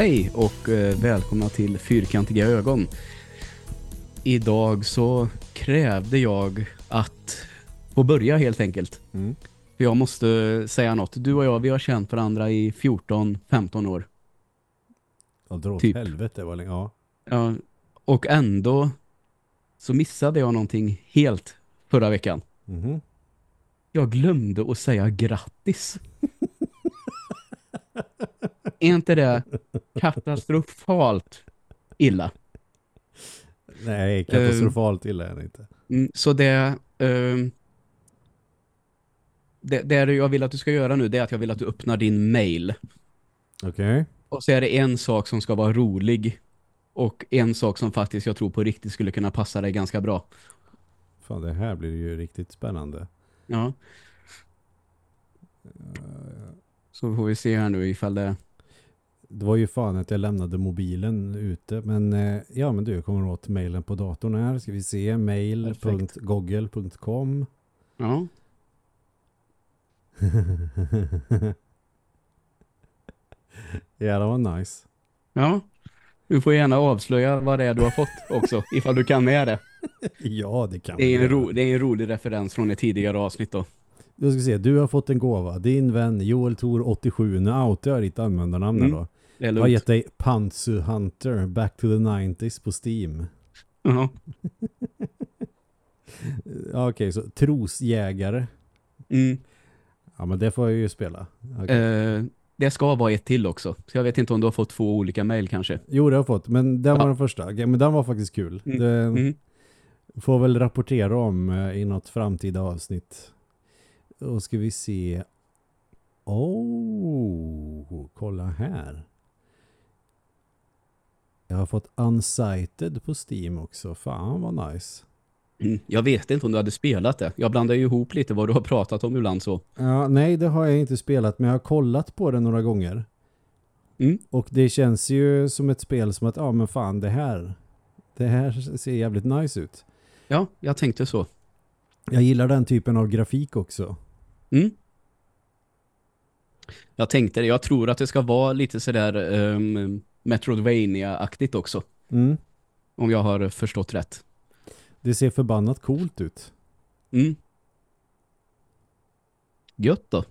Hej och eh, välkomna till Fyrkantiga ögon. Idag så krävde jag att få börja helt enkelt. Mm. För jag måste säga något. Du och jag, vi har känt varandra i 14-15 år. Ja, dra åt Typ. helvete vad länge. Ja. Ja, och ändå så missade jag någonting helt förra veckan. Mhm. Jag glömde att säga grattis. är inte det katastrofalt illa? Nej, katastrofalt illa är det inte. Mm, så det, ehm, det... Det jag vill att du ska göra nu det är att jag vill att du öppnar din mail. Okej. Och så är det en sak som ska vara rolig. Och en sak som faktiskt jag tror på riktigt skulle kunna passa dig ganska bra. Fan, det här blir ju riktigt spännande. Ja. Så får vi se här nu ifall det... Det var ju fan att jag lämnade mobilen ute. Men eh, ja, men du, jag kommer åt mailen på datorn här. Ska vi se. mail.google.com Ja. Ja, det var nice. Ja. Du får gärna avslöja vad det är du har fått också. ifall du kan med det. Ja, det kan Det är, en ro, det är en rolig referens från ett tidigare avsnitt då. Du ska se, du har fått en gåva. Din vän Joel Tor 87. Nu outar jag ditt användarnamn Mm. då. Jag har gett dig Panzu Hunter Back to the 90s på Steam. Ja. Okej, så trosjägare. Mm. Ja, men det får jag ju spela. Okej. Eh, det ska vara ett till också. Så jag vet inte om du har fått två olika mejl kanske. Jo, det har jag fått. Men den var Ja. den första. Men den var faktiskt kul. Mm. Det Mm. får väl rapportera om eh, i något framtida avsnitt. Då ska vi se. Oh, kolla här. Jag har fått Unsighted på Steam också. Fan vad nice. Mm. Jag vet inte om du hade spelat det. Jag blandar ju ihop lite vad du har pratat om ibland så. Ja, nej, det har jag inte spelat, men jag har kollat på det några gånger. Mm. Och det känns ju som ett spel som att, ja men fan, det här, det här ser jävligt nice ut. Ja, jag tänkte så. Jag gillar den typen av grafik också. Mm. Jag tänkte det. Jag tror att det ska vara lite sådär um, Metroidvania-aktigt också. Mm. Om jag har förstått rätt. Det ser förbannat coolt ut. Mm. Gött då.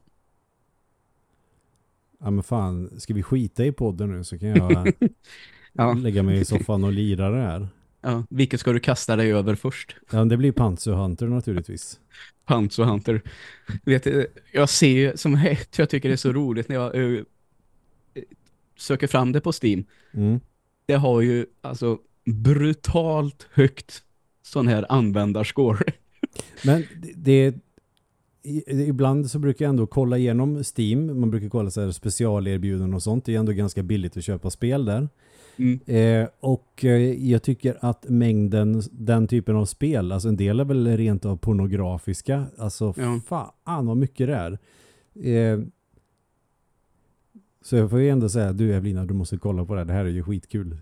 Ja men fan, ska vi skita i podden nu så kan jag Ja. lägga mig i soffan och lira det här. Ja, vilket ska du kasta dig över först? Ja, det blir Panzer Hunter naturligtvis. Panzer Hunter. Vet, jag ser ju som jag tycker det är så roligt när jag söker fram det på Steam. Mm. Det har ju alltså brutalt högt sån här användarscore. Men det, det ibland så brukar jag ändå kolla igenom Steam. Man brukar kolla så här specialerbjudanden och sånt. Det är ändå ganska billigt att köpa spel där. Mm. Eh, och eh, jag tycker att mängden, den typen av spel, alltså en del är väl rent av pornografiska. Alltså Ja. fan vad mycket det är. Eh, så jag får ju ändå säga, du Evelina, du måste kolla på det här. Det här är ju skitkul.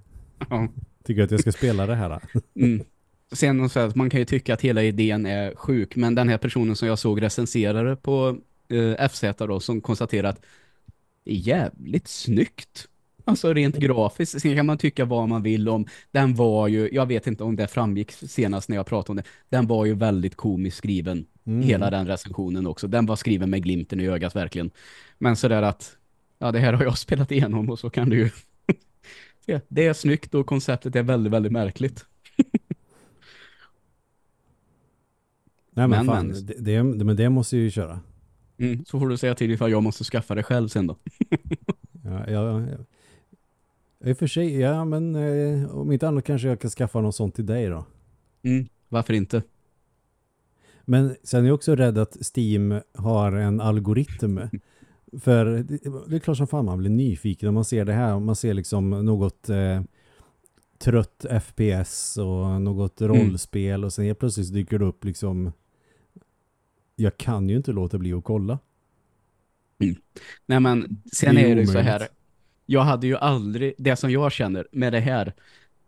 Ja. Tycker att jag ska spela det här? Mm. Sen så att man kan ju tycka att hela idén är sjuk, men den här personen som jag såg recenserade på eh, FZ då, som konstaterar att det är jävligt snyggt. Alltså rent grafiskt. Sen kan man tycka vad man vill om. Den var ju, jag vet inte om det framgick senast när jag pratade om det. Den var ju väldigt komiskt skriven. Mm. Hela den recensionen också. Den var skriven med glimten i ögat verkligen. Men sådär att, ja det här har jag spelat igenom och så kan du ju se. Det är snyggt och konceptet är väldigt, väldigt märkligt. Nej men, Men, fan, men. Det, det, men det måste ju köra. Mm, så får du säga till ifall jag måste skaffa det själv sen då. Ja, ja, ja. I och för sig, ja men eh, om inte annat kanske jag kan skaffa något sånt till dig då. Mm, varför inte? Men sen är jag också rädd att Steam har en algoritm. För det, det är klart som fan man blir nyfiken när man ser det här. Man ser liksom något eh, trött FPS och något rollspel och sen helt plötsligt dyker det upp liksom jag kan ju inte låta bli att kolla. Nej men sen Det är är det så här. Jag hade ju aldrig, det som jag känner med det här.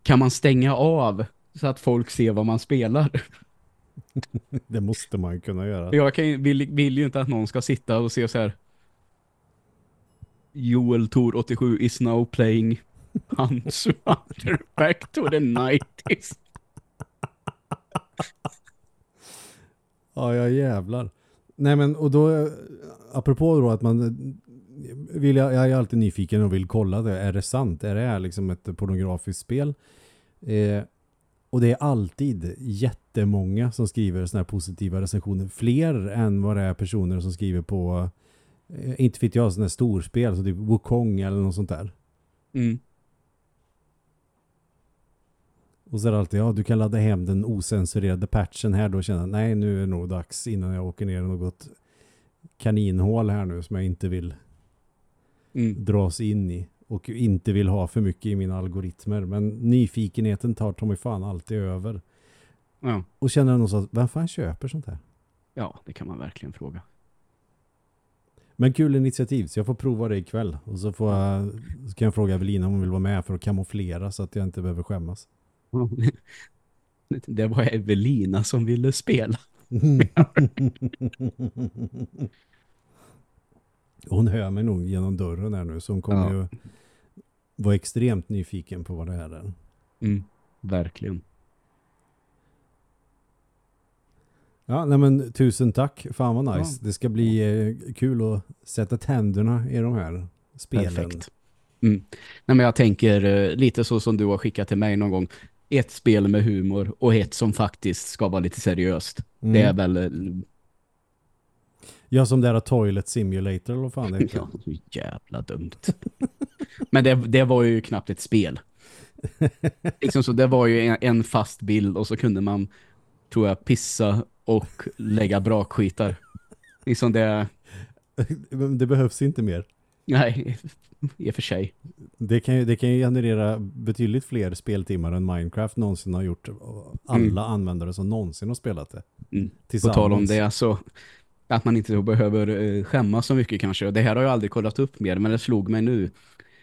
Kan man stänga av så att folk ser vad man spelar? Det måste man kunna göra. Jag kan, vill, vill ju inte att någon ska sitta och se så här. Joel Tor 87 is now playing Hans Wander back to the 90s. Ja, ja jävlar. Nej men och då, apropå då att man vill, jag, jag är alltid nyfiken och vill kolla det. Är det sant? Är det här liksom ett pornografiskt spel? Eh, och det är alltid jättemånga som skriver sådana här positiva recensioner. Fler än vad det är personer som skriver på, inte vet jag, sådana här storspel, så typ Wukong eller något sånt där. Mm. Och så är det alltid, ja du kan ladda hem den osensurerade patchen här då känner jag, nej nu är det nog dags innan jag åker ner i något kaninhål här nu som jag inte vill Mm. dras in i och inte vill ha för mycket i mina algoritmer. Men nyfikenheten tar Tommy fan alltid över. Ja. Och känner nog så att, vem fan köper sånt här? ja, det kan man verkligen fråga. Men kul initiativ, så jag får prova det ikväll. Och så, får jag, så kan jag fråga Evelina om hon vill vara med för att kamouflera så att jag inte behöver skämmas. Det var Evelina som ville spela. hon hör mig nog genom dörren här nu så hon kommer Ja. ju vara extremt nyfiken på vad det här är. Mm. Verkligen. Ja, nej men tusen tack. Fan vad nice. Ja. Det ska bli eh, kul att sätta tänderna i de här spelen. Perfekt. Mm. Nej, men jag tänker eh, lite så som du har skickat till mig någon gång. Ett spel med humor och ett som faktiskt ska vara lite seriöst. Mm. Det är väl eh, Ja, som det här Toilet Simulator eller vad fan det ja, så jävla dumt. men det, det var ju knappt ett spel. liksom så det var ju en, en fast bild och så kunde man tror jag pissa och lägga brakskitar. Liksom det det behövs inte mer. nej i och för sig. Det kan, ju, det kan ju generera betydligt fler speltimmar än Minecraft någonsin har gjort. Alla Mm. användare som någonsin har spelat det. Mm. På tal om det så att man inte behöver eh, skämmas så mycket kanske. Det här har jag aldrig kollat upp mer, men det slog mig nu.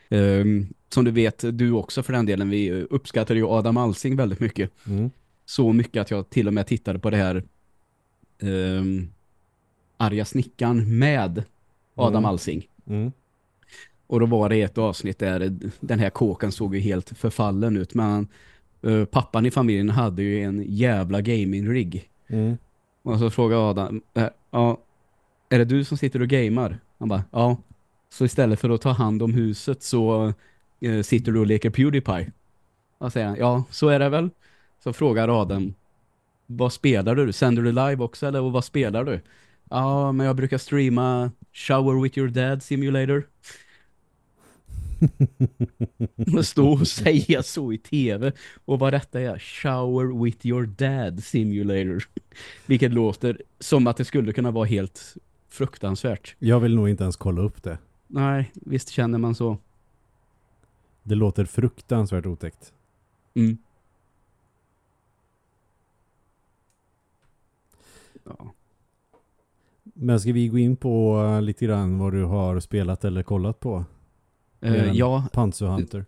Ehm, som du vet, du också för den delen, vi uppskattar ju Adam Alsing väldigt mycket. Mm. Så mycket att jag till och med tittade på det här um, Arga snickan med Adam Mm. Alsing. Mm. Och då var det ett avsnitt där den här kåken såg ju helt förfallen ut. Men eh, pappan i familjen hade ju en jävla gaming-rig. Mm. Och så frågade Adam, eh, ja, är det du som sitter och gamer? Han bara, ja. Så istället för att ta hand om huset så eh, sitter du och leker Pewdiepie. Och säger han, ja, så är det väl. Så frågar Adam, vad spelar du? Sänder du live också eller och vad spelar du? Ja, men jag brukar streama Shower with your dad simulator. stå och säga så i tv. Och vad detta är, Shower with your dad simulator. Vilket låter som att det skulle kunna vara helt fruktansvärt. Jag vill nog inte ens kolla upp det. Nej, visst känner man så. Det låter fruktansvärt otäckt. Mm. Ja. Men ska vi gå in på uh, lite grann vad du har spelat eller kollat på? Eh, än ja, Panzer Hunter.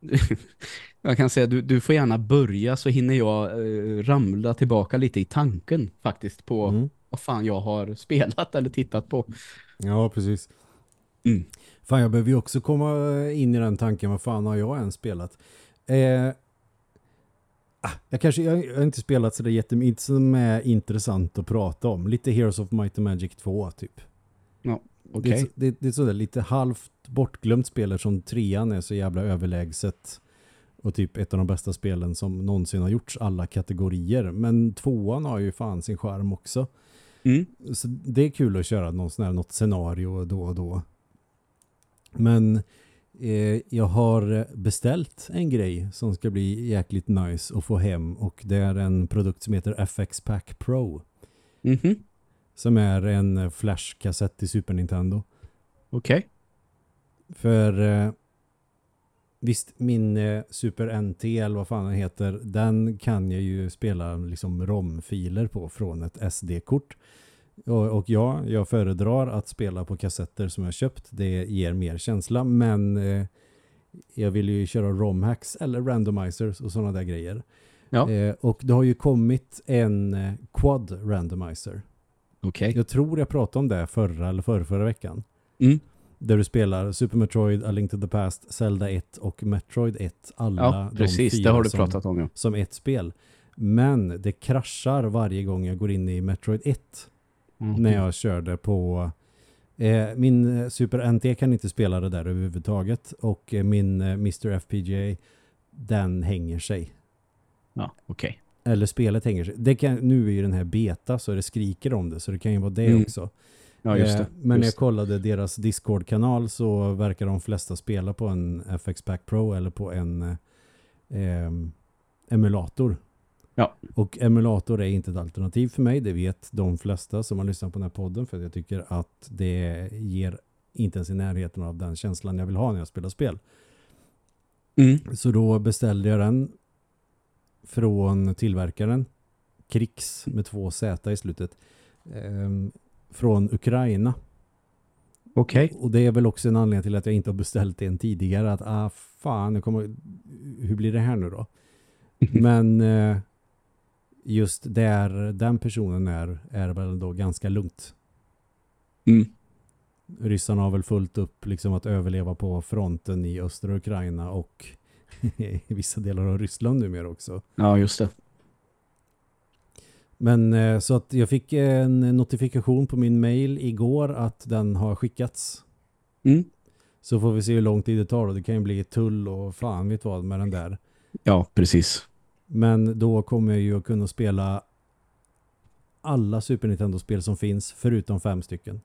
jag kan säga du, du får gärna börja så hinner jag eh, ramla tillbaka lite i tanken faktiskt på Mm. vad fan jag har spelat eller tittat på. Ja, precis. Mm. Fan, jag behöver ju också komma in i den tanken. Vad fan har jag än spelat? Eh, jag kanske jag, jag har inte spelat så det jättemycket som är intressant att prata om. Lite Heroes of Might and Magic 2 typ. Okej. Det, är så- det, det är sådär lite halvt bortglömt spel som trean är så jävla överlägset. Och typ ett av de bästa spelen som någonsin har gjorts alla kategorier. Men tvåan har ju fan sin charm också. Mm. Så det är kul att köra någon sån här, något scenario då och då. Men eh, jag har beställt en grej som ska bli jäkligt nice att få hem och det är en produkt som heter FX Pack Pro Mhm. som är en flashkassett till Super Nintendo. Okej. För eh, visst, min eh, Super NT eller vad fan den heter, den kan jag ju spela liksom ROM-filer på från ett SD-kort. Och, och ja, jag föredrar att spela på kassetter som jag köpt. Det ger mer känsla, men eh, jag vill ju köra ROM-hacks eller randomizers och sådana där grejer. Ja. Eh, och det har ju kommit en eh, quad randomizer. Okej. Jag tror jag pratade om det förra eller förra, förra veckan. Mm. Där du spelar Super Metroid, A Link to the Past, Zelda 1 och Metroid 1. Alla Ja, de precis. fyra Det har du som, pratat om, ja. som ett spel. Men det kraschar varje gång jag går in i Metroid 1 Mm. när jag körde på eh, min eh, Super NT kan inte spela det där överhuvudtaget och eh, min eh, Mr. FPGA den hänger sig. Ja, okej. Eller spelet hänger sig. Det kan, nu är ju den här beta så det skriker om det så det kan ju vara det Mm. också. Ja, just Eh, det. Men när jag kollade deras Discord-kanal så verkar de flesta spela på en FX Pack Pro eller på en eh, em, emulator. Ja. Och emulator är inte ett alternativ för mig. Det vet de flesta som har lyssnat på den här podden för jag tycker att det ger inte ens i närheten av den känslan jag vill ha när jag spelar spel. Mm. Så då beställde jag den från tillverkaren Krix med två Z i slutet ehm, från Ukraina. Okej. Och det är väl också en anledning till att jag inte har beställt en tidigare. Att ah fan, jag kommer, hur blir det här nu då? Men eh, just där den personen är, är väl då ganska lugnt. Mm. Ryssarna har väl fullt upp liksom att överleva på fronten i östra Ukraina och i vissa delar av Ryssland numera också. Ja, just det. Men eh, så att jag fick en notifikation på min mail igår att den har skickats. Mm. Så får vi se hur lång tid det tar och det kan ju bli tull och fan vet vad med den där. Ja, precis. Men då kommer jag ju att kunna spela alla Super Nintendo-spel som finns förutom fem stycken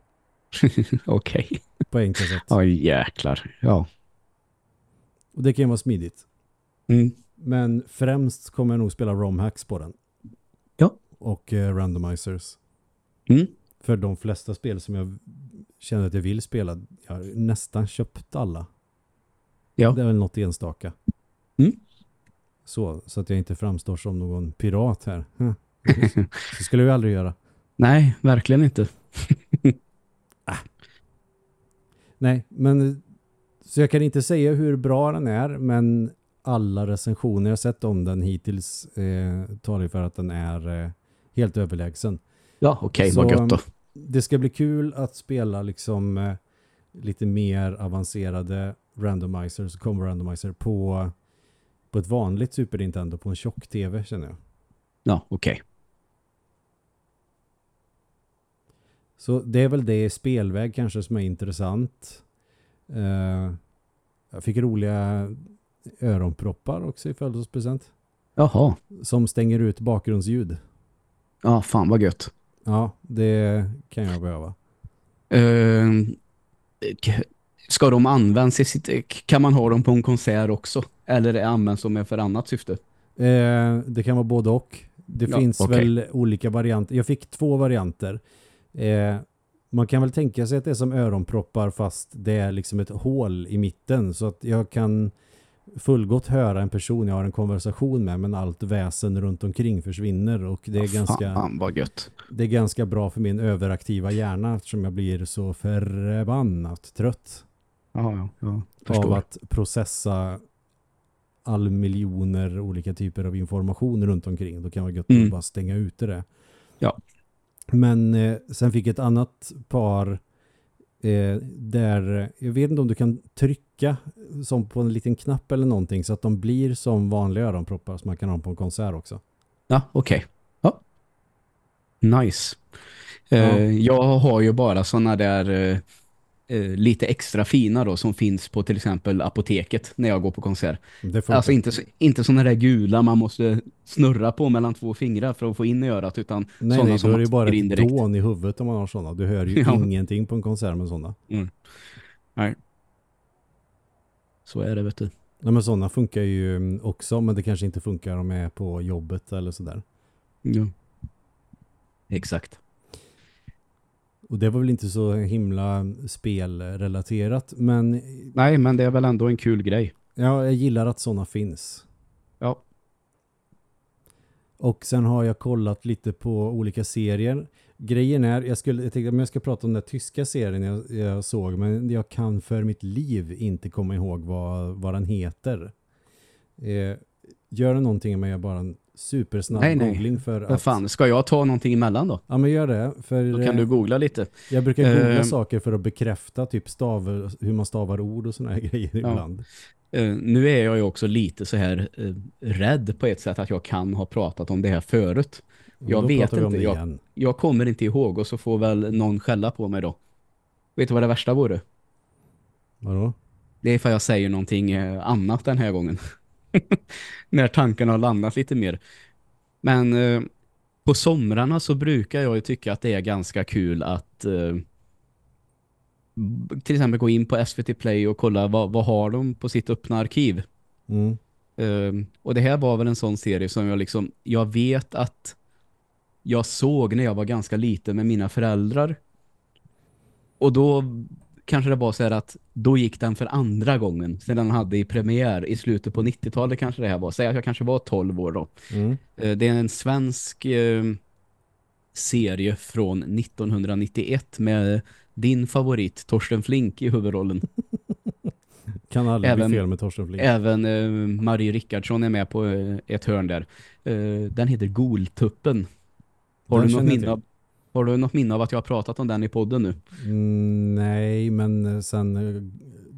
Okej. på en kassett. Ja, jäklar. Ja. Och det kan ju vara smidigt. Mm. Men främst kommer jag nog spela ROM-hacks på den. Ja. Och eh, randomizers. Mm. För de flesta spel som jag känner att jag vill spela, jag har nästan köpt alla. Ja. Det är väl något enstaka. Mm. Så, så att jag inte framstår som någon pirat här. Så skulle jag aldrig göra. Nej, verkligen inte. Nej, men så jag kan inte säga hur bra den är, men alla recensioner jag sett om den hittills eh, talar för att den är eh, helt överlägsen. Ja, okej. Så, vad gött då. Det ska bli kul att spela liksom eh, lite mer avancerade randomizers, combo randomizer på, på ett vanligt Super Nintendo på en tjock-tv känner jag. Ja, okej. Så det är väl det spelväg kanske som är intressant. Eh, jag fick roliga öronproppar också i födelsedagspresent. Jaha. Som stänger ut bakgrundsljud. Ja, fan vad gött. Ja, det kan jag behöva. K- ska de användas i sitt... Kan man ha dem på en konsert också? Eller är används de för annat syfte? Eh, det kan vara både och. Det Ja, finns okej. väl olika varianter. Jag fick två varianter. Eh, man kan väl tänka sig att det är som öronproppar fast det är liksom ett hål i mitten så att jag kan fullgott höra en person jag har en konversation med men allt väsen runt omkring försvinner och det är, Ja, ganska, Fan vad gött. det är ganska bra för min överaktiva hjärna eftersom jag blir så förbannat trött Ja, ja, ja. av Förstår. att processa all miljoner olika typer av information runt omkring. Då kan vara gött Mm. att bara stänga ute det. Ja. Men eh, sen fick ett annat par eh, där, jag vet inte om du kan trycka som på en liten knapp eller någonting så att de blir som vanliga öronproppar som man kan ha på en konsert också. Ja, okej. Ja. Nice. Ja. Eh, jag har ju bara såna där eh, lite extra fina då som finns på till exempel apoteket när jag går på konsert. Alltså inte, inte såna där gula man måste snurra på mellan två fingrar för att få in i örat utan nej, sådana nej, som är det bara ett dån i huvudet om man har sådana. Du hör ju Ja. ingenting på en konsert med sådana. Så är det vet du. Nej, men sådana funkar ju mm, också, men det kanske inte funkar om jag är på jobbet eller sådär. Ja. Exakt. Och det var väl inte så himla spelrelaterat, men Nej, men det är väl ändå en kul grej. ja, jag gillar att sådana finns. Ja. Och sen har jag kollat lite på olika serier. Grejen är, jag, skulle, jag tänkte att jag ska prata om den tyska serien jag, jag såg, men jag kan för mitt liv inte komma ihåg vad, vad den heter. Eh, gör det någonting med jag bara supersnabb Nej, nej. googling för Vad att... fan, ska jag ta någonting emellan då? Ja, men gör det. För Då kan eh, du googla lite. jag brukar googla Eh, saker för att bekräfta typ stav, hur man stavar ord och såna här grejer ibland. Eh, nu är jag ju också lite så här eh, rädd på ett sätt att jag kan ha pratat om det här förut. Jag vet inte, jag-. Jag kommer inte ihåg och så får väl någon skälla på mig då. Vet du vad det värsta vore? Vadå? Det är för jag säger någonting annat den här gången. När tanken har landat lite mer. Men eh, på somrarna så brukar jag ju tycka att det är ganska kul att eh, till exempel gå in på SVT Play och kolla vad, vad har de på sitt öppna arkiv. Mm. Eh, och det här var väl en sån serie som jag liksom, jag vet att jag såg när jag var ganska liten med mina föräldrar. Och då kanske det var så här att då gick den för andra gången sedan den hade i premiär i slutet på 90-talet kanske det här var. Säg att jag kanske var 12 år då. Mm. Eh, Det är en svensk eh, serie från 1991 med din favorit Torsten Flink i huvudrollen. Kan aldrig Även- bli fel med Torsten Flink. Även eh, Marie Rickardsson är med på eh, ett hörn där. Den heter Goltuppen. Har Den du, något minne av, har du något minne av att jag har pratat om den i podden nu? Mm, nej, men sen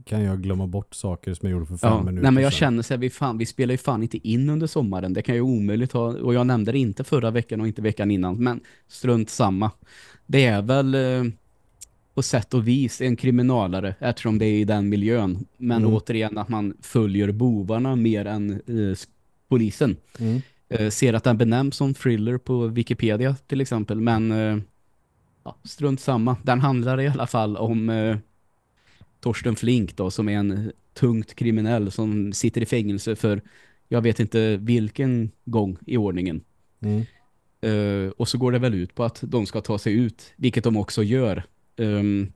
kan jag glömma bort saker som jag gjorde för fem Ja, minuter nej men jag sedan. känner här, vi, fan, vi spelar ju fan inte in under sommaren. Det kan ju omöjligt ha, och jag nämnde det inte förra veckan och inte veckan innan, men strunt samma. Det är väl eh, på sätt och vis en kriminalare eftersom det är i den miljön. Men Mm. återigen att man följer bovarna mer än eh, polisen. Mm. Eh, ser att den benämns som thriller på Wikipedia till exempel, men eh, ja, strunt samma. Den handlar i alla fall om eh, Torsten Flink då, som är en tungt kriminell som sitter i fängelse för jag vet inte vilken gång i ordningen. Mm. Eh, och så går det väl ut på att de ska ta sig ut, vilket de också gör. Ehm,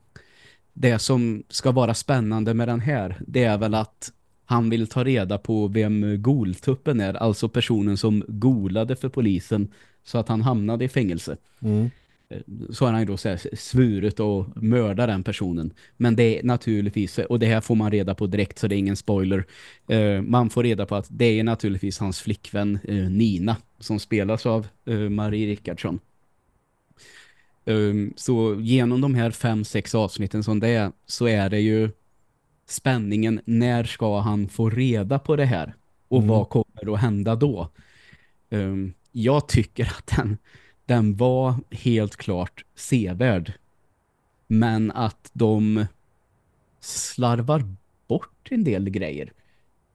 det som ska vara spännande med den här, det är väl att han vill ta reda på vem goltuppen är, alltså personen som golade för polisen så att han hamnade i fängelse. Mm. Så har han då så här svurit och mörda den personen. Men det är naturligtvis, och det här får man reda på direkt så det är ingen spoiler. Eh, man får reda på att det är naturligtvis hans flickvän eh, Nina som spelas av eh, Marie Rickardsson. Så genom de här fem, sex avsnitten som det är så är det ju spänningen, när ska han få reda på det här? Och Mm. vad kommer att hända då? Um, jag tycker att den, den var helt klart sevärd. Men att de slarvar bort en del grejer.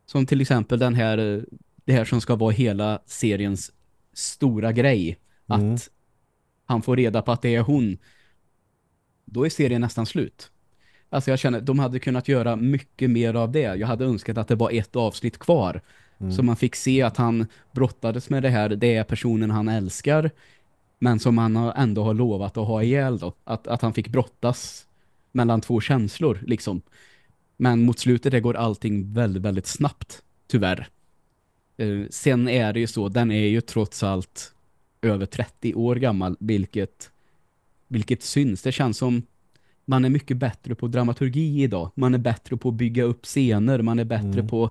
Som till exempel den här, det här som ska vara hela seriens stora grej. Mm. Att han får reda på att det är hon. Då är serien nästan slut. Alltså jag känner, de hade kunnat göra mycket mer av det. Jag hade önskat att det var ett avsnitt kvar. Mm. Så man fick se att han brottades med det här. Det är personen han älskar. Men som han ändå har lovat att ha ihjäl då. Att, att han fick brottas mellan två känslor liksom. Men mot slutet det går allting väldigt, väldigt snabbt. Tyvärr. Eh, sen är det ju så, den är ju trots allt över 30 år gammal. Vilket, vilket syns. Det känns som man är mycket bättre på dramaturgi idag. Man är bättre på att bygga upp scener. Man är bättre Mm. på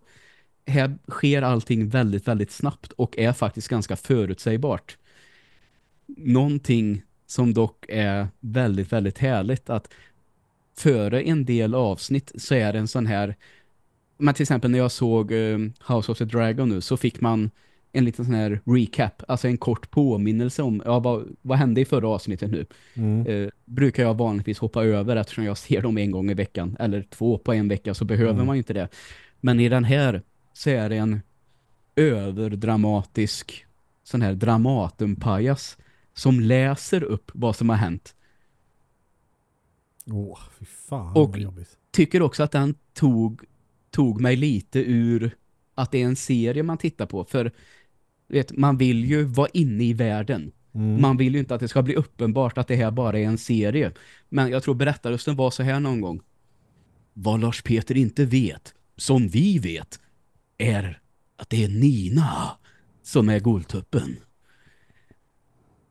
här sker allting väldigt, väldigt snabbt och är faktiskt ganska förutsägbart. Någonting som dock är väldigt, väldigt härligt att före en del avsnitt så är det en sån här men till exempel när jag såg eh, House of the Dragon nu så fick man en liten sån här recap, alltså en kort påminnelse om ja, vad, vad hände i förra avsnittet nu. Mm. Eh, brukar jag vanligtvis hoppa över eftersom jag ser dem en gång i veckan eller två på en vecka så behöver Mm. man ju inte det. Men i den här så är det en överdramatisk sån här dramatumpajas som läser upp vad som har hänt. Åh, fy fan Och-. Tycker också att den tog, tog mig lite ur att det är en serie man tittar på. För vet, man vill ju vara inne i världen. Mm. Man vill ju inte att det ska bli uppenbart att det här bara är en serie. Men jag tror berättarrösten var så här någon gång. Vad Lars Peter inte vet, som vi vet, är att det är Nina som är Goltuppen.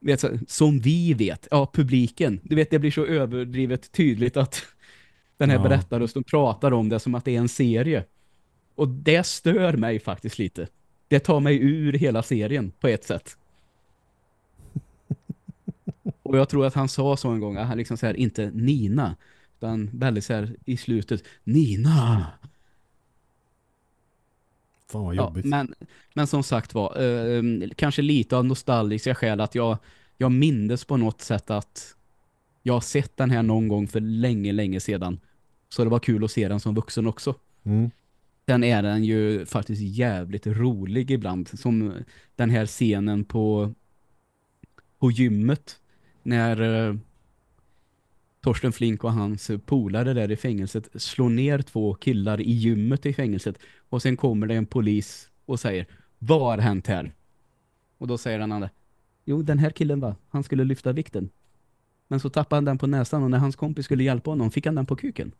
Vet, som vi vet, ja publiken. Du vet, det blir så överdrivet tydligt att den här Ja. berättarrösten pratar om det som att det är en serie. Och det stör mig faktiskt lite. Det tar mig ur hela serien på ett sätt. Och jag tror att han sa så en gång, att han liksom så här, inte Nina, utan väldigt så här i slutet, Nina! Fan vad Ja, jobbigt. men, men som sagt var, eh, kanske lite av nostalgiska skäl att jag, jag mindes på något sätt att jag har sett den här någon gång för länge, länge sedan. Så det var kul att se den som vuxen också. Mm. Sen är den ju faktiskt jävligt rolig ibland. Som den här scenen på, på gymmet. När eh, Torsten Flink och hans polare där i fängelset slår ner två killar i gymmet i fängelset. Och sen kommer det en polis och säger Vad har hänt här? Och då säger den andra Jo, den här killen va, han skulle lyfta vikten. Men så tappade han den på näsan och när hans kompis skulle hjälpa honom fick han den på kuken.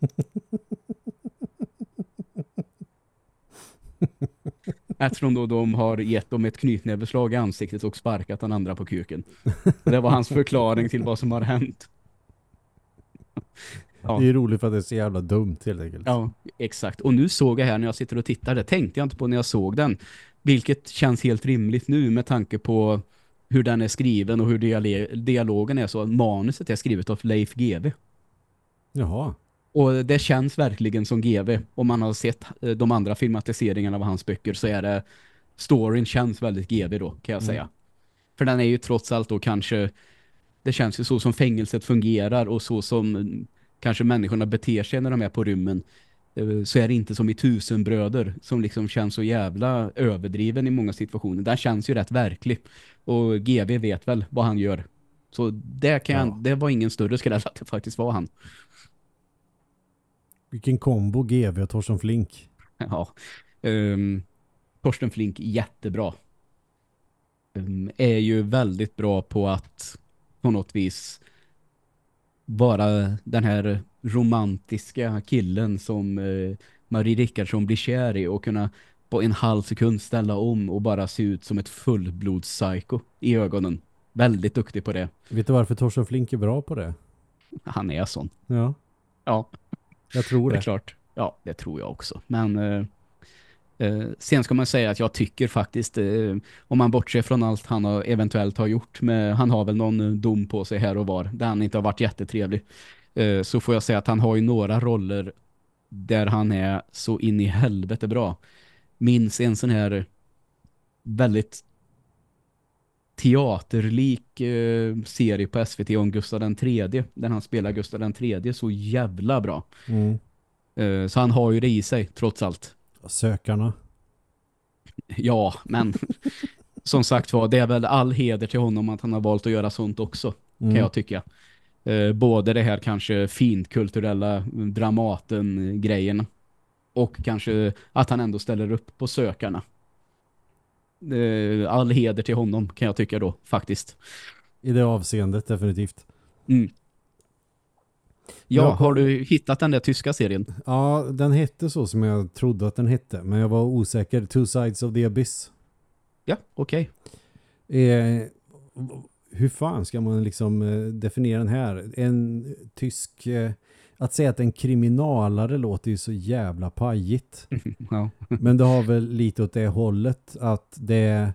Eftersom då de har gett dem ett knytnäveslag i ansiktet och sparkat den andra på kuken. Det var hans förklaring till vad som har hänt. Ja. Det är roligt för att det är så jävla dumt helt enkelt. Ja, exakt. Och nu såg jag här när jag sitter och tittar, det tänkte jag inte på när jag såg den. Vilket känns helt rimligt nu med tanke på hur den är skriven och hur dialogen är så. Manuset är skrivet av Leif GW. Jaha. Och det känns verkligen som GW. Om man har sett eh, de andra filmatiseringarna av hans böcker så är det storyn känns väldigt GW då kan jag Mm. säga. För den är ju trots allt då kanske det känns ju så som fängelset fungerar och så som mm, kanske människorna beter sig när de är på rymmen. Eh, Så är det inte som i Tusenbröder som liksom känns så jävla överdriven i många situationer. Den känns ju rätt verklig. Och GW vet väl vad han gör. Så det, kan jag, Ja. det var ingen större skräll att det faktiskt var han. Vilken kombo GV och Torsten Flink. Ja. Um, Torsten Flink jättebra. Um, är ju väldigt bra på att på något vis vara den här romantiska killen som eh, Marie Rickardsson blir kär i och kunna på en halv sekund ställa om och bara se ut som ett fullblodspsycho i ögonen. Väldigt duktig på det. Vet du varför Torsten Flink är bra på det? Han är sån. Ja, Ja. Jag tror Det är det. klart. Ja, det tror jag också. Men eh, eh, sen ska man säga att jag tycker faktiskt, eh, om man bortser från allt han har eventuellt har gjort, med, han har väl någon eh, dom på sig här och var, där han inte har varit jättetrevlig, eh, så får jag säga att han har ju några roller där han är så in i helvete bra. Minns en sån här väldigt teaterlik eh, serie på SVT om Gustav den tredje, där han spelar Gustav den tredje så jävla bra. Mm. Eh, Så han har ju det i sig, trots allt. Sökarna. Ja, men som sagt var, det är väl all heder till honom att han har valt att göra sånt också, Mm. kan jag tycka. Eh, Både det här kanske fint kulturella Dramaten-grejen och kanske att han ändå ställer upp på sökarna. Eh, All heder till honom, kan jag tycka då, faktiskt. I det avseendet, definitivt. Mm. Ja, Ja. har du hittat den där tyska serien? Ja, den hette så som jag trodde att den hette. Men jag var osäker. Two Sides of the Abyss. Ja, okej. Eh, hur fan ska man liksom eh, definiera den här? En tysk... Eh, att säga att en kriminalare låter ju så jävla pajigt. Ja. Men det har väl lite åt det hållet att det är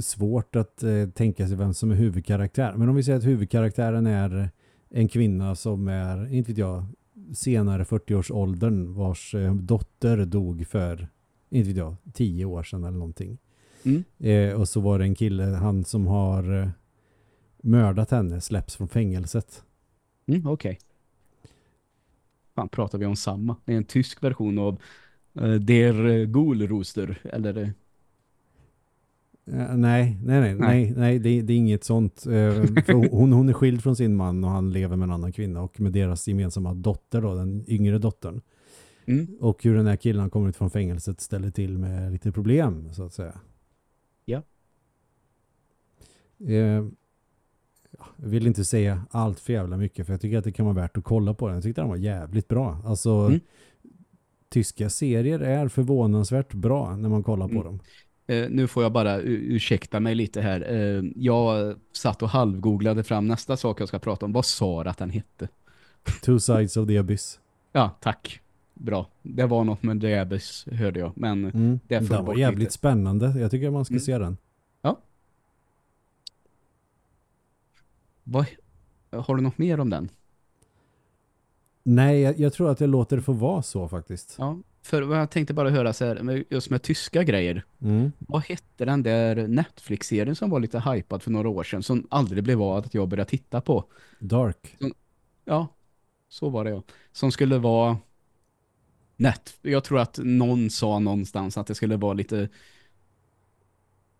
svårt att eh, tänka sig vem som är huvudkaraktär. Men om vi säger att huvudkaraktären är en kvinna som är, inte vet jag, senare 40-årsåldern vars eh, dotter dog för, inte vet jag, 10 år sedan eller någonting. Mm. Eh, och så var det en kille, han som har eh, mördat henne, släpps från fängelset. Mm, Okej. Fan, pratar vi om samma? Det är en tysk version av uh, Der Gulroster, eller Eh, nej, nej, nej, Nej. nej, det, det är inget sånt. För hon, hon är skild från sin man och han lever med en annan kvinna och med deras gemensamma dotter då, den yngre dottern. mm, Och hur den här killen kommer ut från fängelset ställer till med lite problem så att säga. Ja. Ja, jag vill inte säga allt för jävla mycket för jag tycker att det kan vara värt att kolla på den. Jag tyckte den var jävligt bra. Alltså Mm. tyska serier är förvånansvärt bra när man kollar på Mm. dem. Eh, nu får jag bara ursäkta mig lite här. Eh, jag satt och halvgooglade fram nästa sak jag ska prata om. Vad sa att den hette? Two sides of the abyss. Ja, tack. bra. Det var något med Diabes hörde jag. Men Mm. Det föll var jävligt lite. spännande. Jag tycker man ska Mm. se den. Vad, har du något mer om den? Nej, jag, jag tror att jag låter det få vara så faktiskt. Ja, för jag tänkte bara höra så här, just med tyska grejer. Mm. Vad hette den där Netflix-serien som var lite hypad för några år sedan som aldrig blev av att jag började titta på? Dark. Ja, så var det ja. Som skulle vara net. Jag tror att någon sa någonstans att det skulle vara lite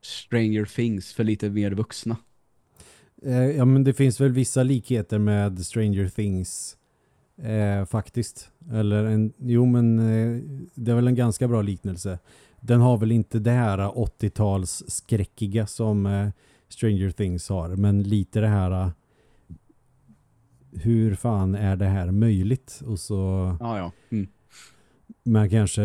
Stranger Things för lite mer vuxna. Eh, ja, men det finns väl vissa likheter med Stranger Things eh, faktiskt. Eller en, jo men eh, det är väl en ganska bra liknelse. Den har väl inte det här 80-tals skräckiga som eh, Stranger Things har. Men lite det här eh, hur fan är det här möjligt? Och så Ja, ja. Mm. men kanske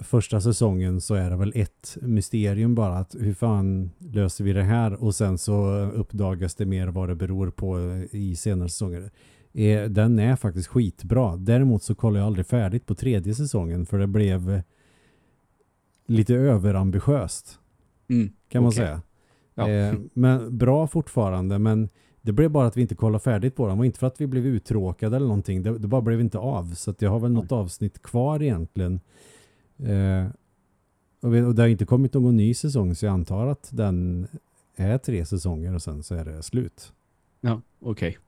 första säsongen så är det väl ett mysterium bara att hur fan löser vi det här och sen så uppdagas det mer vad det beror på i senare säsonger. Eh, Den är faktiskt skitbra. Däremot så kollar jag aldrig färdigt på tredje säsongen för det blev lite överambitiöst Mm. kan man Okej. säga. Ja. Eh, men bra fortfarande men det blev bara att vi inte kollade färdigt på den. Det var inte för att vi blev uttråkade eller någonting. Det, det bara blev inte av. Så att jag har väl något avsnitt kvar egentligen. Eh, och, vi, och det har inte kommit någon ny säsong så jag antar att den är tre säsonger och sen så är det slut. Ja, okej.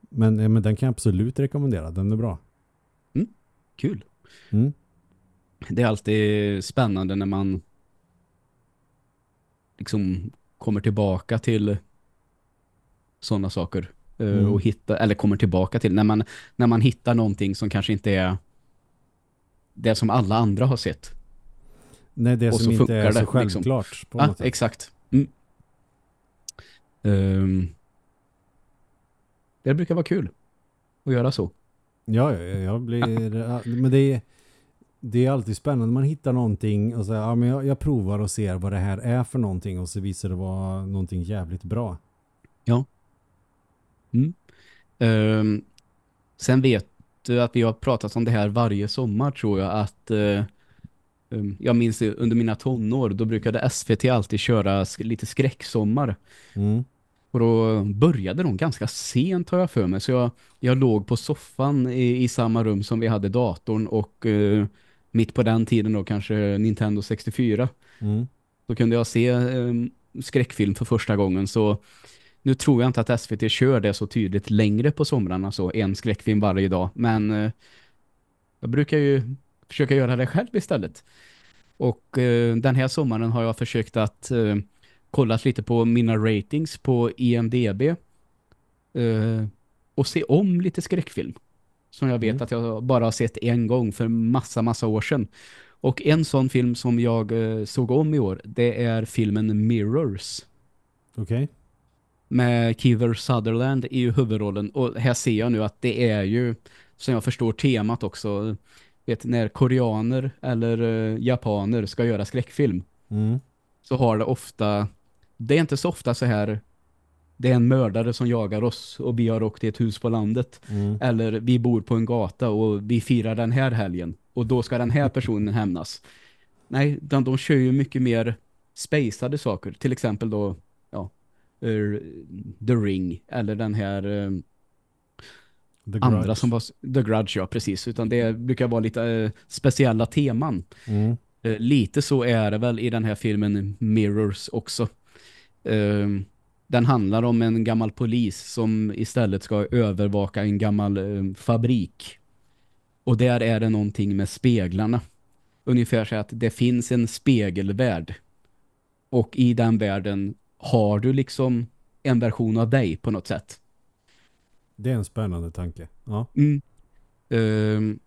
Men, eh, men den kan jag absolut rekommendera. Den är bra. Kul. Mm. Det är alltid spännande när man liksom kommer tillbaka till sådana saker. eh, Mm. Och hitta, eller kommer tillbaka till när man, när man hittar någonting som kanske inte är det som alla andra har sett. Nej, det Och så som inte är det, så liksom. självklart. På Ja, något sätt. exakt. Mm. Ehm, det brukar vara kul att göra så. Ja, ja, ja, jag blir... ja, men det är, det är alltid spännande. Man hittar någonting och säger ja, men jag, jag provar och ser vad det här är för någonting och så visar det vara någonting jävligt bra. Ehm, sen vet att vi har pratat om det här varje sommar tror jag att eh, ehm, jag minns under mina tonår då brukade SVT alltid köra lite skräcksommar Mm. och då började de ganska sent har jag för mig så jag, jag låg på soffan i, i samma rum som vi hade datorn och eh, mitt på den tiden då kanske Nintendo 64 Mm. då kunde jag se eh, skräckfilm för första gången så nu tror jag inte att SVT kör det så tydligt längre på somrarna så en skräckfilm varje dag men eh, jag brukar ju försöka göra det själv istället och eh, den här sommaren har jag försökt att eh, kolla lite på mina ratings på IMDB eh, och se om lite skräckfilm som jag vet Mm. att jag bara har sett en gång för massa massa år sedan och en sån film som jag eh, såg om i år, det är filmen Mirrors Okej. Med Kiefer Sutherland i huvudrollen. Och här ser jag nu att det är ju, som jag förstår temat också, vet, när koreaner eller eh, japaner ska göra skräckfilm Mm. så har det ofta, det är inte så ofta så här, det är en mördare som jagar oss och vi har åkt till ett hus på landet. Mm. Eller vi bor på en gata och vi firar den här helgen. Och då ska den här personen hämnas. Nej, de, de kör ju mycket mer spacade saker. Till exempel då, ja, The Ring. Eller den här The andra som var The Grudge, ja precis. Utan det brukar vara lite eh, speciella teman. Mm. Eh, lite så är det väl i den här filmen Mirrors också. Eh, den handlar om en gammal polis som istället ska övervaka en gammal fabrik. Och där är det någonting med speglarna. Ungefär så att det finns en spegelvärld. Och i den världen har du liksom en version av dig på något sätt. Det är en spännande tanke. Ja. Mm. Ehm,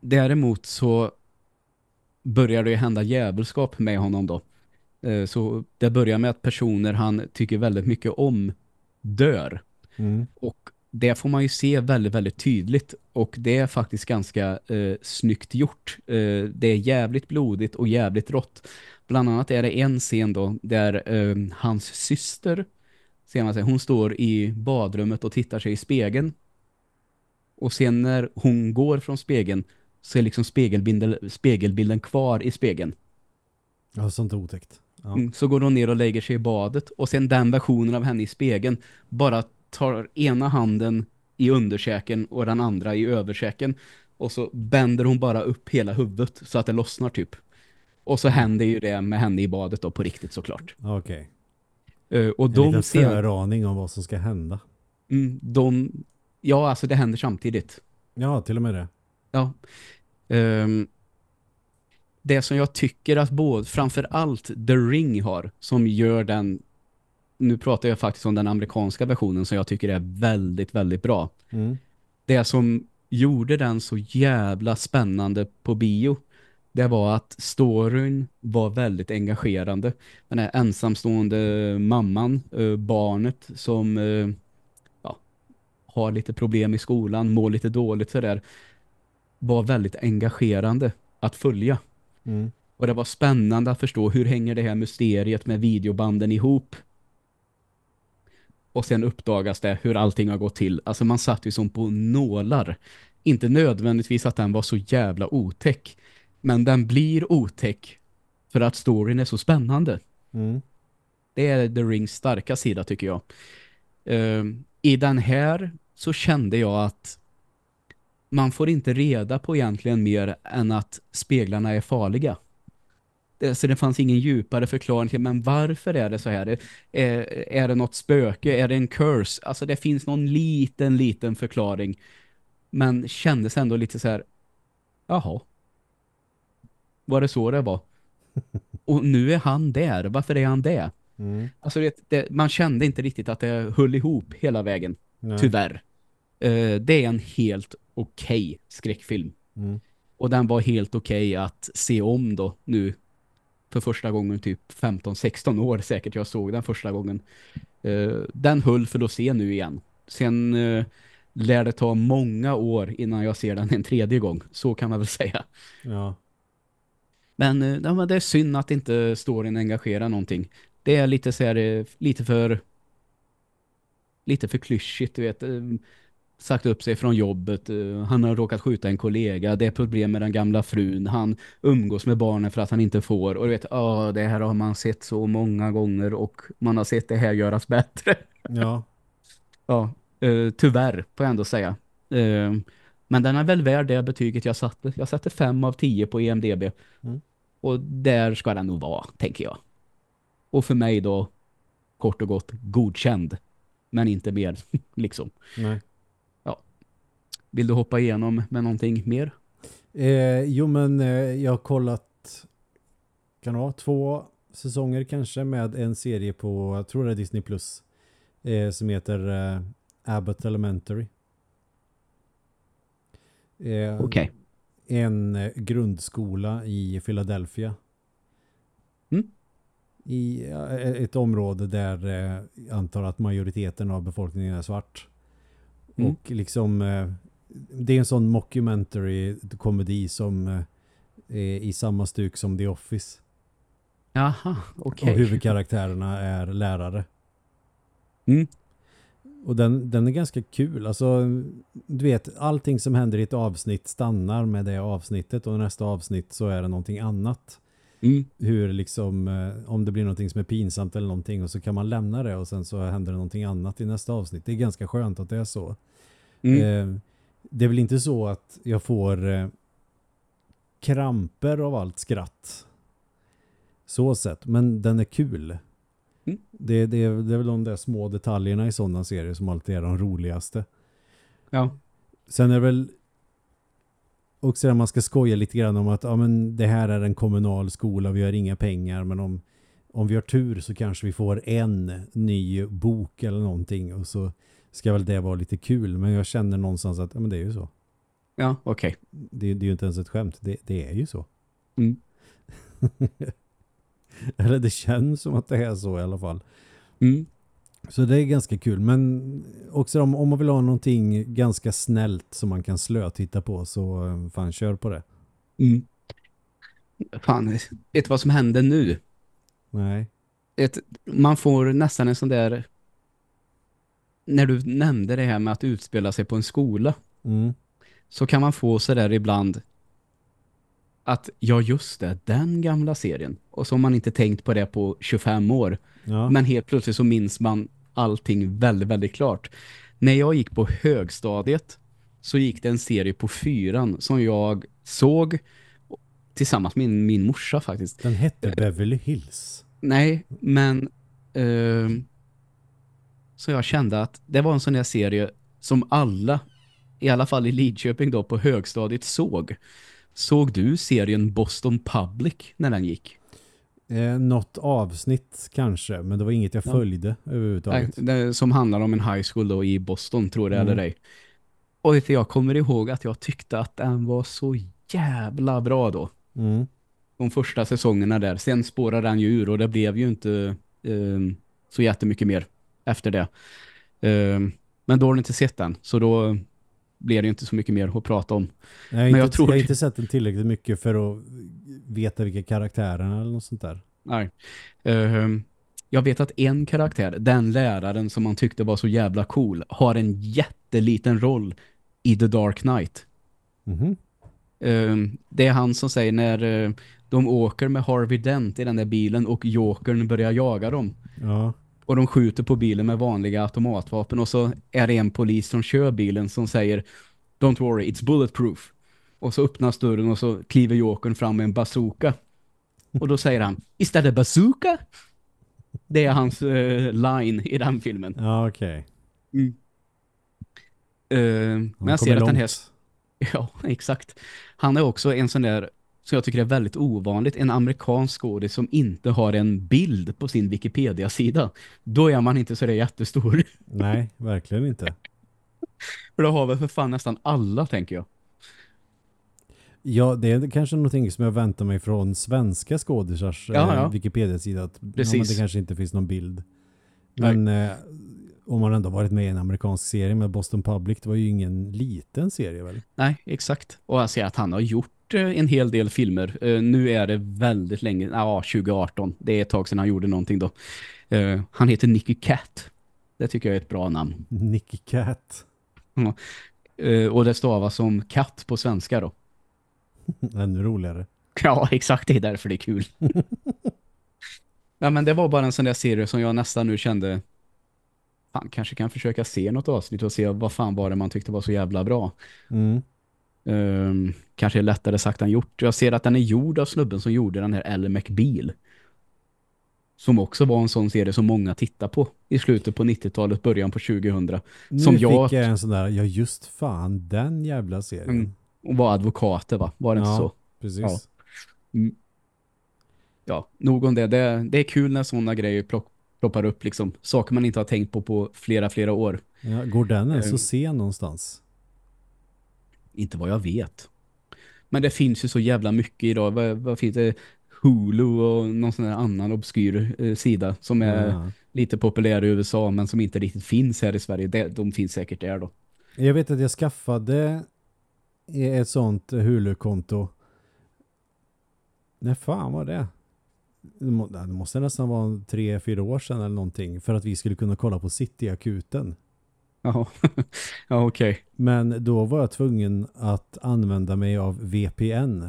däremot så börjar det ju hända jävelskap med honom då. Eh, så det börjar med att personer han tycker väldigt mycket om dör. Mm. Och det får man ju se väldigt, väldigt tydligt. Och det är faktiskt ganska eh, snyggt gjort. Eh, det är jävligt blodigt och jävligt rått. Bland annat är det en scen då där eh, hans syster, ser man sig, hon står i badrummet och tittar sig i spegeln. Och sen när hon går från spegeln så är liksom spegelbilden, spegelbilden kvar i spegeln. Ja, sånt är otäckt. Ja. Mm, Så går hon ner och lägger sig i badet och sen den versionen av henne i spegeln bara tar ena handen i underkäken och den andra i överkäken och så bänder hon bara upp hela huvudet så att det lossnar typ. Och så händer ju det med henne i badet då på riktigt såklart. Okej. Eh, Och En liten de ser föraning om vad som ska hända. mm, de ja alltså det händer samtidigt. Ja, till och med det. Ja. Ehm, det som jag tycker att både, framför allt The Ring har, som gör den, nu pratar jag faktiskt om den amerikanska versionen som jag tycker är väldigt, väldigt bra. Mm. Det som gjorde den så jävla spännande på bio, det var att storyn var väldigt engagerande. Den här ensamstående mamman, eh, barnet som eh, ja, har lite problem i skolan, mår lite dåligt sådär, var väldigt engagerande att följa. Mm. Och det var spännande att förstå hur hänger det här mysteriet med videobanden ihop. Och sen uppdagas det hur allting har gått till. Alltså man satt ju som på nålar. Inte nödvändigtvis att den var så jävla otäck. Men den blir otäck för att storyn är så spännande. Mm. Det är The Rings starka sida tycker jag. Ehm, I den här så kände jag att man får inte reda på egentligen mer än att speglarna är farliga. Det, så det fanns ingen djupare förklaring till, men varför är det så här? Är, är det något spöke? Är det en curse? Alltså det finns någon liten, liten förklaring. Men kändes ändå lite så här, jaha. Var det så det var? Och nu är han där. Varför är han det? Mm. Alltså det, det, man kände inte riktigt att det höll ihop hela vägen, Nej. tyvärr. Eh, det är en helt okej skräckfilm. Mm. Och den var helt okej att se om då nu för första gången typ 15-16 år säkert jag såg den första gången. Eh, den höll för att se nu igen. Sen eh, lär det ta många år innan jag ser den en tredje gång. Så kan man väl säga. Ja. Men, men det är synd att inte storyn engagerar någonting. Det är lite så här, lite för lite för klyschigt, du vet. Sagt upp sig från jobbet. eh, Han har råkat skjuta en kollega. Det är problem med den gamla frun. Han umgås med barnen för att han inte får. Och du vet, ja, det här har man sett så många gånger och man har sett det här göras bättre. Ja. Ja, eh, tyvärr får jag ändå säga. Eh, men den är väl värd det betyget jag satte. Jag satte 5 av 10 på EMDB. Mm. Och där ska den nog vara, tänker jag. Och för mig då, kort och gott, godkänd. Men inte mer, liksom. Nej. Vill du hoppa igenom med någonting mer? Eh, jo men eh, jag har kollat kan vara två säsonger kanske med en serie på, jag tror det är Disney Plus eh, som heter eh, Abbott Elementary. Eh, Okej. En eh, grundskola i Philadelphia. Mm. I ja, ett område där eh, jag antar att majoriteten av befolkningen är svart. Mm. Och liksom eh, det är en sån mockumentary komedi som eh, är i samma stuk som The Office. Jaha, okej. Och huvudkaraktärerna är lärare. Mm. Och den, den är ganska kul. Alltså, du vet, allting som händer i ett avsnitt stannar med det avsnittet och nästa avsnitt så är det någonting annat. Mm. Hur liksom, eh, om det blir någonting som är pinsamt eller någonting och så kan man lämna det och sen så händer det någonting annat i nästa avsnitt. Det är ganska skönt att det är så. Mm. Eh, det är väl inte så att jag får eh, kramper av allt skratt. Så sett, men den är kul. Mm. Det, det, är- det är väl de där små detaljerna i sådana serier som alltid är de roligaste. Ja. Sen är det väl också där man ska skoja lite grann om att ja, men det här är en kommunal skola, vi har inga pengar men om, om vi har tur så kanske vi får en ny bok eller någonting och så ska väl det vara lite kul men jag känner någonstans att ja, men det är ju så. Ja, okej. Det, det är ju inte ens ett skämt, det, det är ju så. Mm. Eller det känns som att det är så i alla fall. Mm. Så det är ganska kul. Men också om, om man vill ha någonting ganska snällt som man kan slö titta på så eh, fan kör på det. Mm. Fan, vet du vad som händer nu? Nej. Ett, man får nästan en sån där... När du nämnde det här med att utspela sig på en skola. Mm. så kan man få så där ibland att ja just det, den gamla serien. Och så har man inte tänkt på det på 25 år. Ja. Men helt plötsligt så minns man allting väldigt, väldigt klart. När jag gick på högstadiet så gick det en serie på fyran som jag såg tillsammans med min, min morsa faktiskt. Den hette Beverly Hills. Nej, men ehm, så jag kände att det var en sån där serie som alla, i alla fall i Lidköping då på högstadiet såg. Såg du serien Boston Public när den gick? Eh, något avsnitt kanske, men det var inget jag Ja. följde Nej, överhuvudtaget. det, som handlar om en high school då i Boston, tror det Mm. eller ej. Och vet du, jag kommer ihåg att jag tyckte att den var så jävla bra då. Mm. De första säsongerna där. Sen spårade den ju ur och det blev ju inte ehm, så jättemycket mer efter det. Ehm, men då har du inte sett den, så då blir det inte så mycket mer att prata om. Jag, har Men inte, jag jag, tror- har inte sett den tillräckligt mycket för att veta vilka karaktärerna eller något sånt där. Nej. Ehm, jag vet att en karaktär, den läraren som man tyckte var så jävla cool, har en jätteliten roll i The Dark Knight. Mhm. Ehm, det är han som säger när eh, de åker med Harvey Dent i den där bilen och Jokern börjar jaga dem. Ja. Och de skjuter på bilen med vanliga automatvapen och så är det en polis som kör bilen som säger Don't worry, it's bulletproof. Och så öppnas dörren och så kliver Jokern fram med en bazooka. Och då säger han, Is that a bazooka? Det är hans eh, line i den filmen. Ja, okej. Eh, Han men jag ser att den här. Ja, exakt. Han är också en sån där som jag tycker är väldigt ovanligt, en amerikansk skådis som inte har en bild på sin Wikipedia-sida. Då är man inte så där jättestor. Nej, verkligen inte. För det har väl för fan nästan alla, tänker jag. Ja, det är kanske någonting som jag väntar mig från svenska skådisars Ja, eh, ja. Wikipedia-sida. Att, Precis. det kanske inte finns någon bild. Men eh, om man ändå varit med i en amerikansk serie med Boston Public, det var ju ingen liten serie väl? Nej, exakt. Och jag ser att han har gjort eh, en hel del filmer. Eh, nu är det väldigt länge, ja 2018. Det är ett tag sedan han gjorde någonting då. Eh, han heter Nicky Cat. Det tycker jag är ett bra namn. Nicky Cat. Eh, och det stavas som katt på svenska då. Ännu roligare. Ja, exakt. Det är därför det är kul. ja, men det var bara en sån där serie som jag nästan nu kände fan, kanske kan försöka se något avsnitt och se vad fan var det man tyckte var så jävla bra. Mm. Ehm, kanske är lättare sagt än gjort. Jag ser att den är gjord av snubben som gjorde den här Elle McBeal. Som också var en sån serie som många tittar på i slutet på 90-talet, början på 2000. Nu Som jag- fick jag en sån där, ja just fan, den jävla serien. Mm. Och var advokater va? Var det inte Ja. så? Precis. Ja. Ja, nog om det. det. Det är kul när sådana grejer plock, ploppar upp liksom. Saker man inte har tänkt på på flera, flera år. Ja, går den ens Mm. att se någonstans? Inte vad jag vet. Men det finns ju så jävla mycket idag. Vad, vad finns det? Hulu och någon sån annan obskyr eh, sida som är Ja. lite populär i USA men som inte riktigt finns här i Sverige. Det, de finns säkert där då. Jag vet att jag skaffade ett sånt Hulu-konto. När fan var det? Det måste nästan vara tre, fyra år sedan eller någonting. För att vi skulle kunna kolla på City-akuten. Ja okej. Men då var jag tvungen att använda mig av VPN.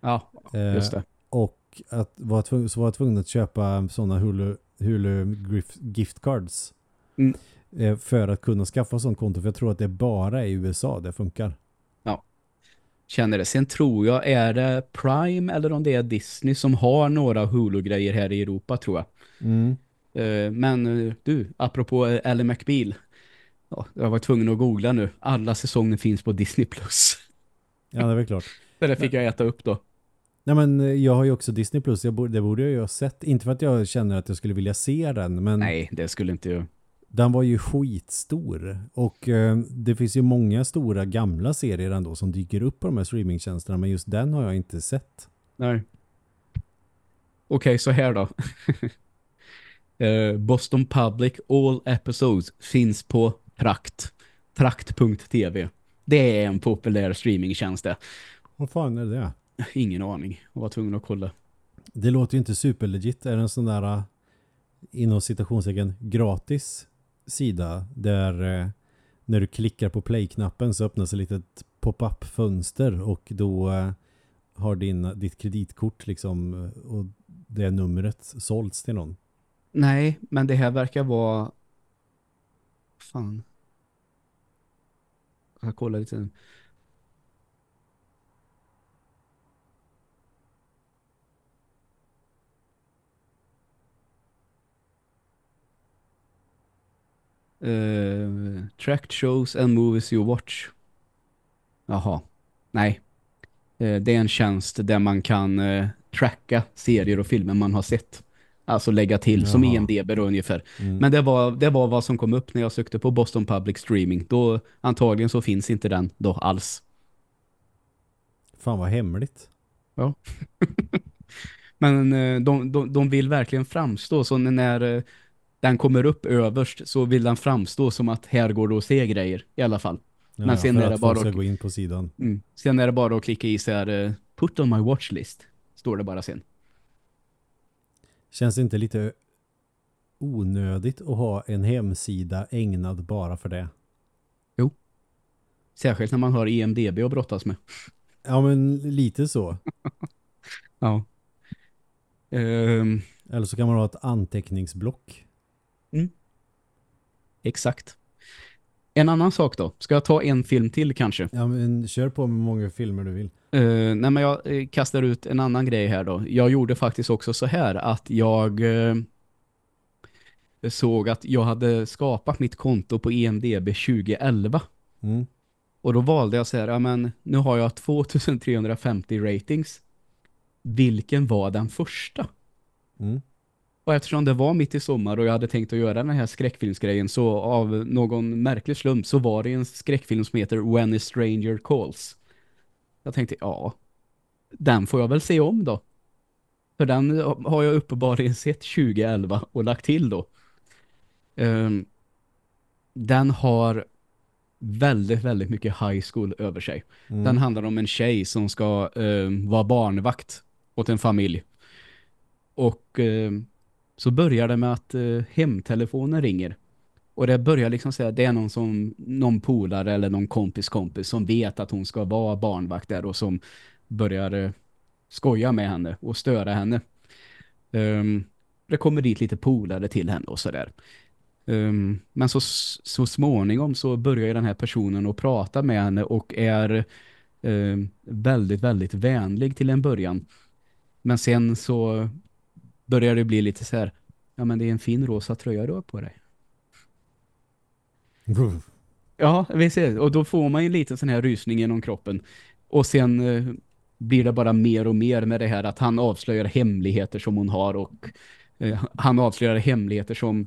Ja, Eh, just det. Och att var tvungen, så var jag tvungen att köpa sådana Hulu, Hulu gift cards. Mm. Eh, för att kunna skaffa sånt konto. För jag tror att det bara är i USA det funkar. Känner det. Sen tror jag, är det Prime eller om det är Disney som har några Hulu-grejer här i Europa tror jag. Mm. Eh, Men eh, du, apropå eh, Ellie McBeal. Ja, jag var tvungen att googla nu. Alla säsonger finns på Disney+. Plus. Ja, det är väl klart. Det fick jag äta upp då. Nej men eh, jag har ju också Disney Plus, jag borde, det borde jag ju ha sett. Inte för att jag känner att jag skulle vilja se den, men Nej, det skulle inte jag. den var ju skitstor. Och eh, det finns ju många stora gamla serier ändå som dyker upp på de här streamingtjänsterna, men just den har jag inte sett. Nej. Okej, så här då. Eh, Boston Public All Episodes finns på Trakt. Trakt.tv. Det är en populär streamingtjänst det. Vad fan är det? Ingen aning. Jag var tvungen att kolla. Det låter ju inte superlegit. Är det en sån där eh, inom citationstecken gratis sida där eh, när du klickar på play-knappen så öppnas ett litet pop-up-fönster och då eh, har din, ditt kreditkort liksom och det numret sålts till någon. Nej, men det här verkar vara... Fan. Jag kollar lite. Uh, eh, tracked shows and movies you watch. Jaha. Nej. Uh, det är en tjänst där man kan uh, tracka serier och filmer man har sett. Alltså lägga till, som Jaha. IMDB då ungefär. Mm. Men det var, det var vad som kom upp när jag sökte på Boston Public Streaming. Då antagligen så finns inte den då alls. Fan vad hemligt. Men eh, de, de, de vill verkligen framstå så när eh, den kommer upp överst så vill den framstå som att här går det att se grejer i alla fall. Ja, Men sen är det bara att- gå in på sidan. Mm. Sen är det bara att klicka i så här eh, put on my watchlist. Står det bara sen. Känns det inte lite onödigt att ha en hemsida ägnad bara för det? Särskilt när man har IMDB att brottas med. Ja men lite så. Ja. Ehm, Eller så kan man ha ett anteckningsblock. exakt. En annan sak då. Ska jag ta en film till kanske? Ja men kör på med många filmer du vill. Uh, nej men jag eh, kastar ut en annan grej här då. Jag gjorde faktiskt också så här att jag eh, såg att jag hade skapat mitt konto på EMDB 2011. Mm. Och då valde jag så här, ja men nu har jag 2350 ratings. Vilken var den första? Mm. Och eftersom det var mitt i sommar och jag hade tänkt att göra den här skräckfilmsgrejen så av någon märklig slump så var det en skräckfilm som heter When a Stranger Calls. Jag tänkte, ja, den får jag väl se om då. För den har jag uppenbarligen sett 2011 och lagt till då. Ehm, den har väldigt, väldigt mycket high school över sig. Mm. Den handlar om en tjej som ska eh, vara barnvakt åt en familj. Och eh, så börjar det med att eh, hemtelefonen ringer. Och det börjar liksom säga det är någon som någon polare eller någon kompis kompis som vet att hon ska vara barnvakt där och som börjar eh, skoja med henne och störa henne. Um, det kommer dit lite polare till henne och sådär. Um, men så, så småningom så börjar ju den här personen att prata med henne och är um, väldigt, väldigt vänlig till en början. Men sen så börjar det bli lite så här, ja men det är en fin rosa tröja du har på dig. Uff. Ja, vi ser. Och då får man ju en liten sån här rysning genom kroppen. Och sen eh, blir det bara mer och mer med det här att han avslöjar hemligheter som hon har och eh, han avslöjar hemligheter som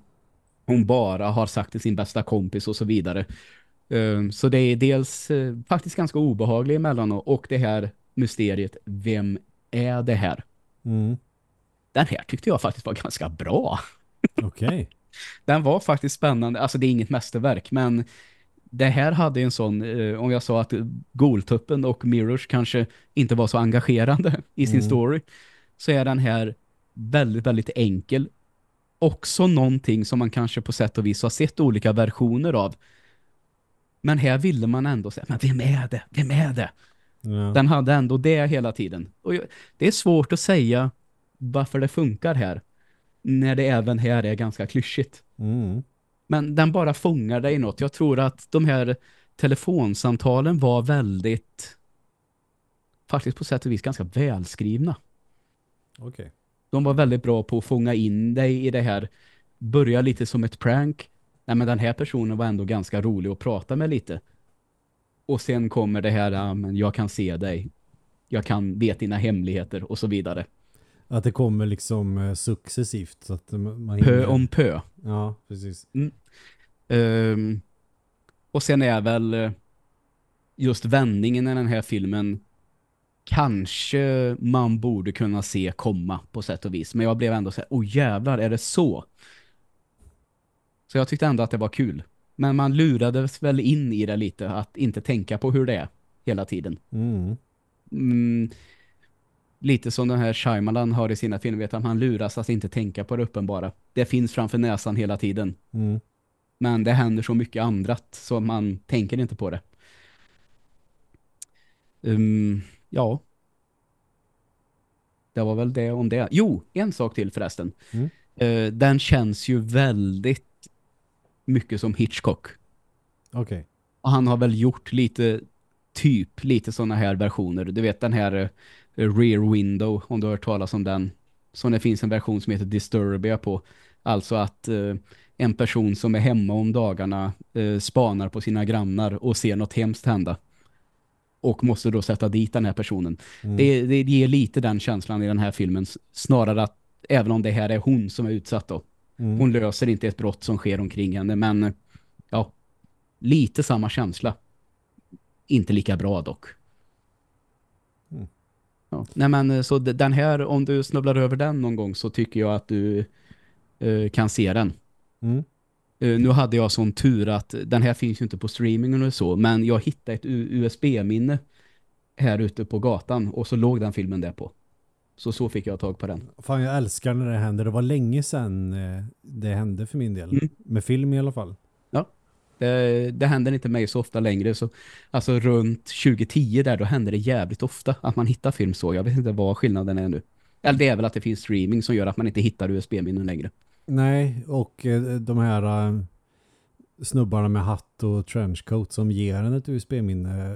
hon bara har sagt till sin bästa kompis och så vidare. Eh, så det är dels eh, faktiskt ganska obehagligt emellanåt och det här mysteriet, vem är det här? Mm. Den här tyckte jag faktiskt var ganska bra. Okej. Den var faktiskt spännande. Alltså det är inget mästerverk, men det här hade en sån, eh, om jag sa att Goltuppen och Mirrors kanske inte var så engagerande i sin Mm. story, så är den här väldigt, väldigt enkel. Också någonting som man kanske på sätt och vis har sett olika versioner av. Men här ville man ändå säga, men vem är det? Vem är det? Ja. Den hade ändå det hela tiden. Och det är svårt att säga varför det funkar här. När det även här är ganska klyschigt. Mm. Men den bara fångar dig något. Jag tror att de här telefonsamtalen var väldigt faktiskt på sätt och vis ganska välskrivna. Okej. De var väldigt bra på att fånga in dig i det här. Börja lite som ett prank. Nej men den här personen var ändå ganska rolig att prata med lite. Och sen kommer det här, jag kan se dig. Jag kan vet dina hemligheter och så vidare. Att det kommer liksom eh, successivt så att man Pö om pö. Ja, precis. Ehm, och sen är väl eh, just vändningen i den här filmen kanske man borde kunna se komma på sätt och vis. Men jag blev ändå så här, oh jävlar, är det så? Så jag tyckte ändå att det var kul. Men man lurades väl in i det lite, att inte tänka på hur det är hela tiden. Mm. Mm, lite som den här Shyamalan har i sina filmer, vet att man luras att inte tänka på det uppenbara. Det finns framför näsan hela tiden. Mm. Men det händer så mycket andrat så man tänker inte på det. Um, ja. Det var väl det om det. Jo, en sak till förresten. Mm. Uh, den känns ju väldigt mycket som Hitchcock. Okej. Okay. Och han har väl gjort lite typ lite sådana här versioner. Du vet den här uh, Rear Window, om du har hört talas om den. Så det finns en version som heter Disturbia på. Alltså att uh, en person som är hemma om dagarna uh, spanar på sina grannar och ser något hemskt hända. Och måste då sätta dit den här personen. Mm. Det, det ger lite den känslan i den här filmen. Snarare att även om det här är hon som är utsatt då. Mm. Hon löser inte ett brott som sker omkring henne. Men ja, lite samma känsla. Inte lika bra dock. Ja. Nej men så den här, om du snubblar över den någon gång så tycker jag att du uh, kan se den. Mm. Uh, nu hade jag sån tur att den här finns ju inte på streamingen och så, men jag hittade ett USB-minne här ute på gatan och så låg den filmen där på. Så så fick jag tag på den. Fan, jag älskar när det händer. Det var länge sedan eh, det hände för min del. Mm. Med film i alla fall. Det, det händer inte mig så ofta längre. Så, alltså runt 2010 där, då händer det jävligt ofta att man hittar film så. Jag vet inte vad skillnaden är nu. Eller det är väl att det finns streaming som gör att man inte hittar USB-minnen längre. Nej, och eh, de här uh, snubbarna med hatt och trenchcoat som ger en ett USB-minne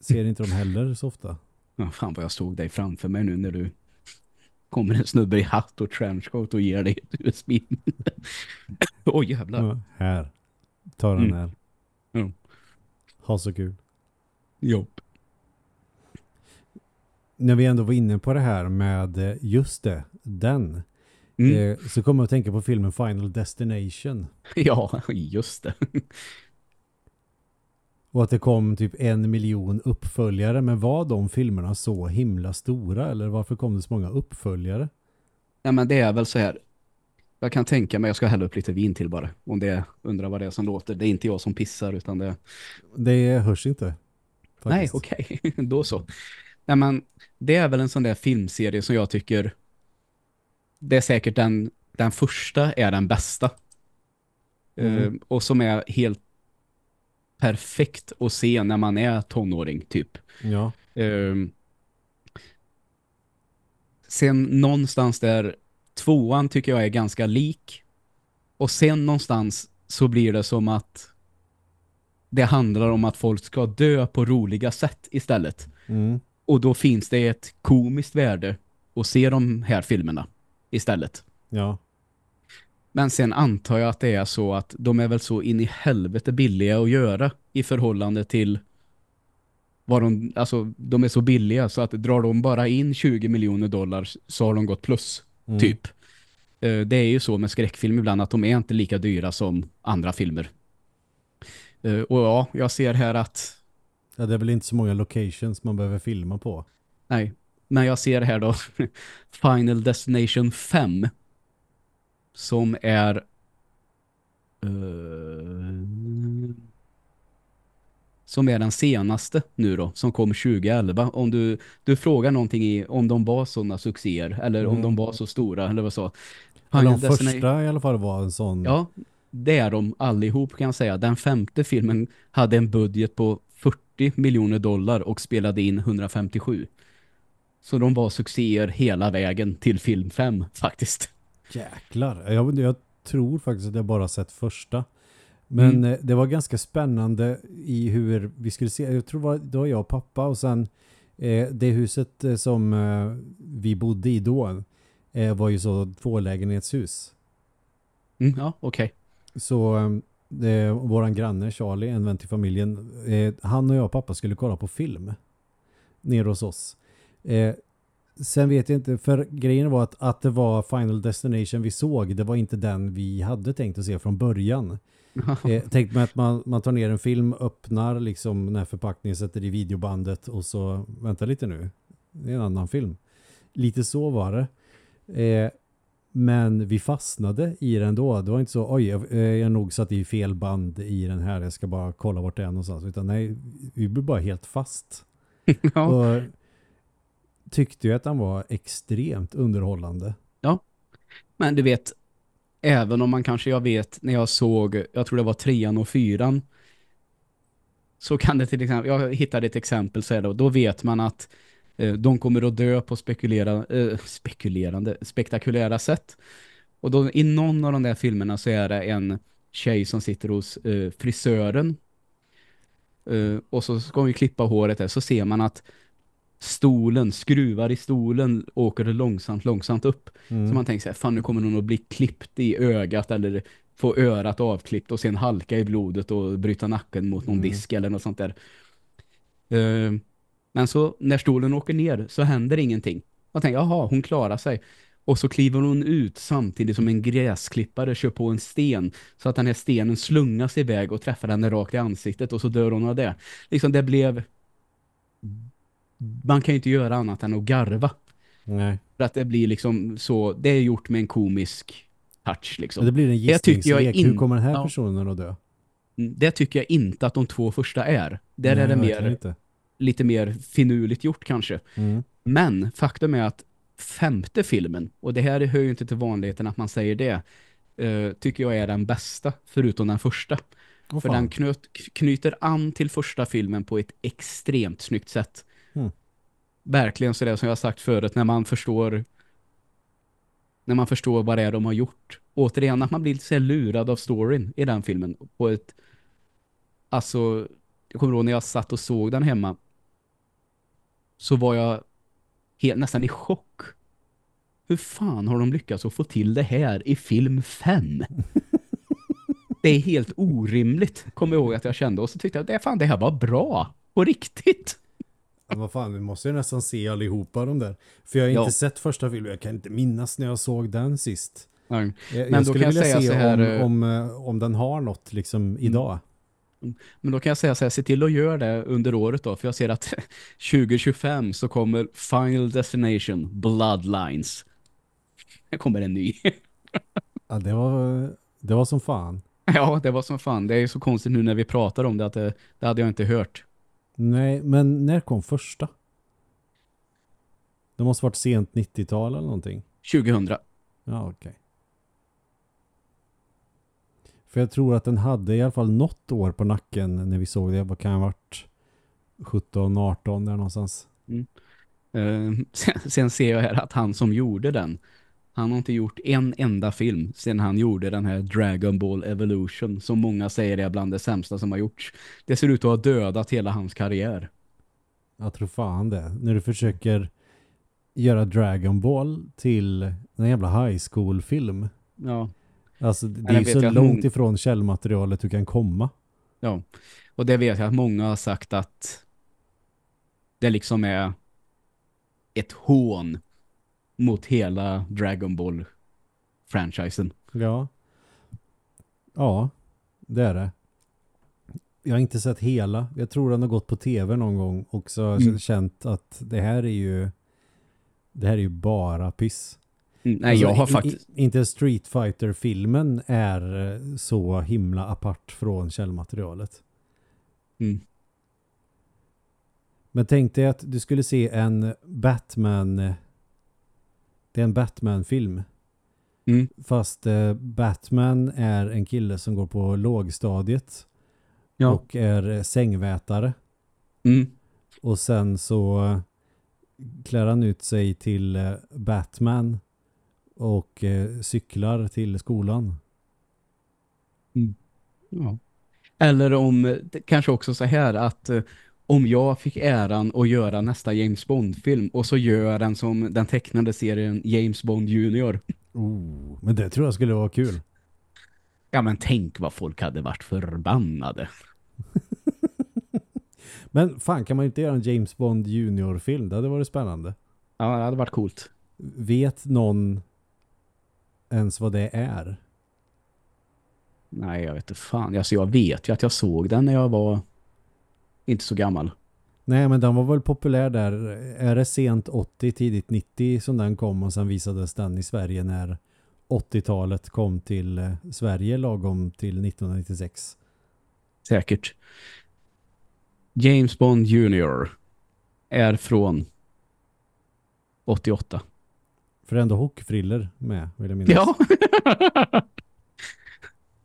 ser inte de heller så ofta. Ja, fan vad jag såg dig framför mig nu när du kommer en snubbe i hatt och trenchcoat och ger dig ett USB-minne. Oj oh, jävlar. Ja, här. Ta den mm. här. Ja. Ha så kul. Jo. När vi ändå var inne på det här med eh, just det, den. Mm. Eh, så kommer jag att tänka på filmen Final Destination. Ja, just det. Och att det kom typ en miljon uppföljare. Men var de filmerna så himla stora? Eller varför kom det så många uppföljare? Ja, men det är väl så här. Jag kan tänka mig, jag ska hälla upp lite vin till bara. Om det undrar vad det är som låter. Det är inte jag som pissar utan det... Det hörs inte. Faktiskt. Nej, okej. Okay. Då så. Nej, men det är väl en sån där filmserie som jag tycker... Det är säkert den, den första är den bästa. Mm. Uh, och som är helt perfekt att se när man är tonåring, typ. Ja. Uh, sen någonstans där tvåan tycker jag är ganska lik. Och sen någonstans så blir det som att det handlar om att folk ska dö på roliga sätt istället. Mm. Och då finns det ett komiskt värde att se de här filmerna istället. Ja. Men sen antar jag att det är så att de är väl så in i helvete billiga att göra i förhållande till vad de, alltså de är så billiga så att drar de bara in 20 miljoner dollar så har de gått plus, mm. typ. Eh, det är ju så med skräckfilm ibland att de är inte lika dyra som andra filmer. Eh, och ja, jag ser här att... Ja, det är väl inte så många locations man behöver filma på. Nej, men jag ser här då Final Destination 5 som är uh, som är den senaste nu då, som kom 2011. Om du, du frågar någonting i om de var sådana succéer eller mm. om de var så stora eller vad så. Eller de första i alla fall var en sån. Ja, det är de allihop kan jag säga. Den femte filmen hade en budget på 40 miljoner dollar och spelade in 157. Så de var succéer hela vägen till film 5 faktiskt. Jäklar. Jag, jag tror faktiskt att jag bara sett första. Men mm. Eh, det var ganska spännande i hur vi skulle se. Jag tror det var, det var jag och pappa och sen eh, det huset eh, som eh, vi bodde i då eh, var ju så tvålägenhetshus. Mm, ja, okej. Okay. Så eh, våran granne Charlie, en vän till familjen, eh, han och jag och pappa skulle kolla på film nere hos oss. Sen vet jag inte, för grejen var att, att det var Final Destination vi såg, det var inte den vi hade tänkt att se från början. Eh, tänk mig att man, man tar ner en film, öppnar liksom när förpackningen sätter i videobandet och så, vänta lite nu, det är en annan film. Lite så var det. Eh, men vi fastnade i den då. Det var inte så, oj, jag, jag nog satt i fel band i den här. Jag ska bara kolla vart det är någonstans. Utan nej, vi blev bara helt fast. ja. Och tyckte ju att den var extremt underhållande. Ja, men du vet, även om man kanske, jag vet, när jag såg, jag tror det var trean och fyran, så kan det till exempel, jag hittade ett exempel så är det, då vet man att eh, de kommer att dö på spekulera, eh, spekulerande, spektakulära sätt. Och då i någon av de där filmerna så är det en tjej som sitter hos eh, frisören eh, och så ska vi klippa håret där så ser man att stolen, skruvar i stolen åker det långsamt, långsamt upp. Mm. Så man tänker så här, fan nu kommer någon att bli klippt i ögat eller få örat avklippt och sen halka i blodet och bryta nacken mot någon Mm. disk eller något sånt där. Eh, men så när stolen åker ner så händer ingenting. Jag tänker, jaha, hon klarar sig. Och så kliver hon ut samtidigt som en gräsklippare kör på en sten så att den här stenen slungas iväg och träffar henne rakt i ansiktet och så dör hon av det. Liksom det blev... Man kan ju inte göra annat än att garva. Nej. För att det blir liksom så... Det är gjort med en komisk touch liksom. Men det blir en gissningslek. Hur kommer den här ja. personen att dö? Mm, Det tycker jag inte att de två första är. Där Nej, är det mer, lite mer finurligt gjort kanske. Mm. Men faktum är att femte filmen, och det här hör ju inte till vanligheten att man säger det, eh, tycker jag är den bästa, förutom den första. Åh, För den knöt, knyter an till första filmen på ett extremt snyggt sätt. Verkligen så det som jag har sagt förut, när man förstår när man förstår vad det är de har gjort. Återigen, att man blir lite lurad av storyn i den filmen. På ett, alltså, jag kommer ihåg när jag satt och såg den hemma så var jag helt, nästan i chock. Hur fan har de lyckats att få till det här i film 5? det är helt orimligt, kommer jag ihåg att jag kände. Och så tyckte jag, det, fan, det här var bra. På riktigt. Ja, vad fan, vi måste ju nästan se allihopa de där. För jag har Ja. inte sett första filmen. Jag kan inte minnas när jag såg den sist. Ja. Jag, Men jag då skulle kan jag vilja säga se här, om, eh, Mm. om, eh, om den har något liksom idag. Men då kan jag säga så här, se till att göra det under året då. För jag ser att 2025 så kommer Final Destination Bloodlines. Det kommer en ny. Ja, det var, det var som fan. ja, det var som fan. Det är ju så konstigt nu när vi pratar om det att det, det hade jag inte hört. Nej, men när kom första? Det måste varit sent 90-tal eller någonting. 2000. Ja, okej. För jag tror att den hade i alla fall något år på nacken när vi såg det. Vad kan ha varit 17, 18 där någonstans. Eh, sen, sen ser jag här att han som gjorde den, han har inte gjort en enda film sen han gjorde den här Dragon Ball Evolution som många säger är bland det sämsta som har gjorts. Det ser ut att ha dödat hela hans karriär. Jag tror fan det. När du försöker göra Dragon Ball till en jävla high school film. Ja, Alltså det är ju så långt många- ifrån källmaterialet du kan komma. ja. Och det vet jag att många har sagt att det liksom är ett hån mot hela Dragon Ball-franchisen. Ja. Ja, det är det. Jag har inte sett hela. Jag tror den har gått på tv någon gång och så har jag Mm. känt att det här är ju det här är ju bara piss. Mm, Nej, Alltså, jag har faktiskt... inte Street Fighter-filmen är så himla apart från källmaterialet. Mm. Men tänk dig att du skulle se en Batman det är en Batman-film. Mm. Fast eh, Batman är en kille som går på lågstadiet Ja. och är eh, sängvätare. Mm. Och sen så eh, klär han ut sig till eh, Batman och eh, cyklar till skolan. Ja. Eller om, det kanske också så här att eh, om jag fick äran att göra nästa James Bond-film och så gör jag den som den tecknade serien James Bond Junior. Oh, men det tror jag skulle vara kul. Ja men tänk vad folk hade varit förbannade. Men fan kan man inte göra en James Bond Junior-film? Det hade varit spännande. Ja det hade varit coolt. Vet någon ens vad det är? Nej jag vet inte fan. Alltså, jag vet ju att jag såg den när jag var inte så gammal. Nej, men den var väl populär där. Är det sent 80, tidigt 90 som den kom och sen visades den i Sverige när 80-talet kom till eh, Sverige lagom till 1996. Säkert. James Bond Junior är från 88. För ändå hockeyfriller med, vill jag minnas. Ja.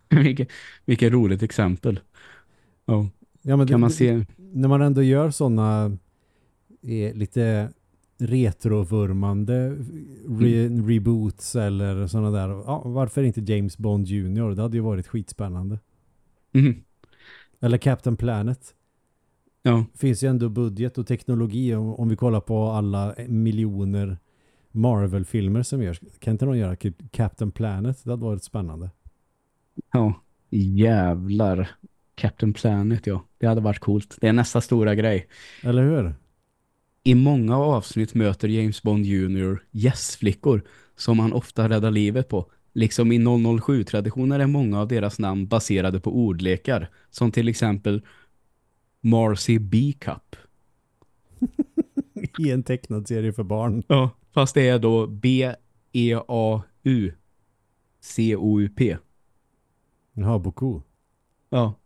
vilket, vilket roligt exempel. Ja, Ja, men kan det- man se. när man ändå gör sådana eh, lite retrovurmande re reboots eller sådana där. Ja, varför inte James Bond Jr? Det hade ju varit skitspännande. Mhm. Eller Captain Planet. Ja, Finns ju ändå budget och teknologi om, om vi kollar på alla miljoner Marvel-filmer som görs. Kan inte någon göra Captain Planet? Det hade varit spännande. ja. Jävlar. Captain Planet, ja. Det hade varit coolt. Det är nästa stora grej. Eller hur? I många avsnitt möter James Bond Jr. gästflickor som han ofta räddar livet på. Liksom i 007-traditioner är många av deras namn baserade på ordlekar. Som till exempel Marcy B. Cup. I en tecknad serie för barn. Ja. Fast det är då E B-E-A-U-C-O-U-P. Jaha, Boku. Ja.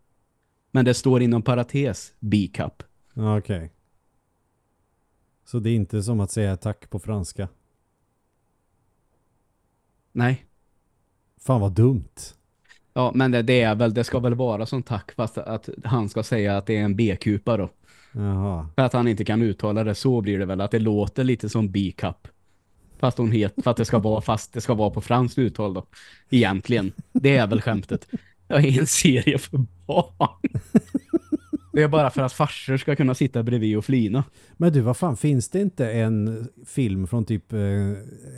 Men det står inom parentes B-Cup. Okej. Så det är inte som att säga tack på franska. Nej. Fan vad dumt. Ja, men det, det är väl, det ska väl vara som tack fast att han ska säga att det är en B-kupa då. Jaha. För att han inte kan uttala det så blir det väl att det låter lite som B-cup. Fast hon het, för att det ska vara fast det ska vara på franskt uttal då. Egentligen. Det är väl skämtet. Jag är en serie för barn. Det är bara för att farsor ska kunna sitta bredvid och flina. Men du, vad fan, finns det inte en film från typ, eh,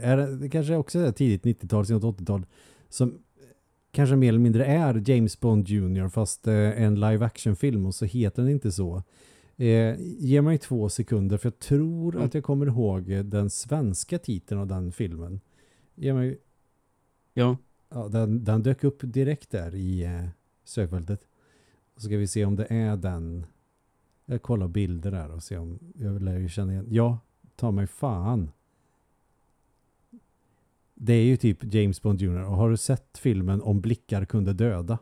är det, kanske också är tidigt 90-tal, sent 80-tal, som kanske mer eller mindre är James Bond Jr. fast eh, en live action film och så heter den inte så. Eh, ge mig två sekunder för jag tror Mm. att jag kommer ihåg den svenska titeln av den filmen. Ge mig, Ja. Ja, den, den dök upp direkt där i eh, sökfältet. Så ska vi se om det är den. Jag kollar bilder där och se om jag lär ju känna igen. Ja, ta mig fan. Det är ju typ James Bond Jr. Och har du sett filmen Om blickar kunde döda?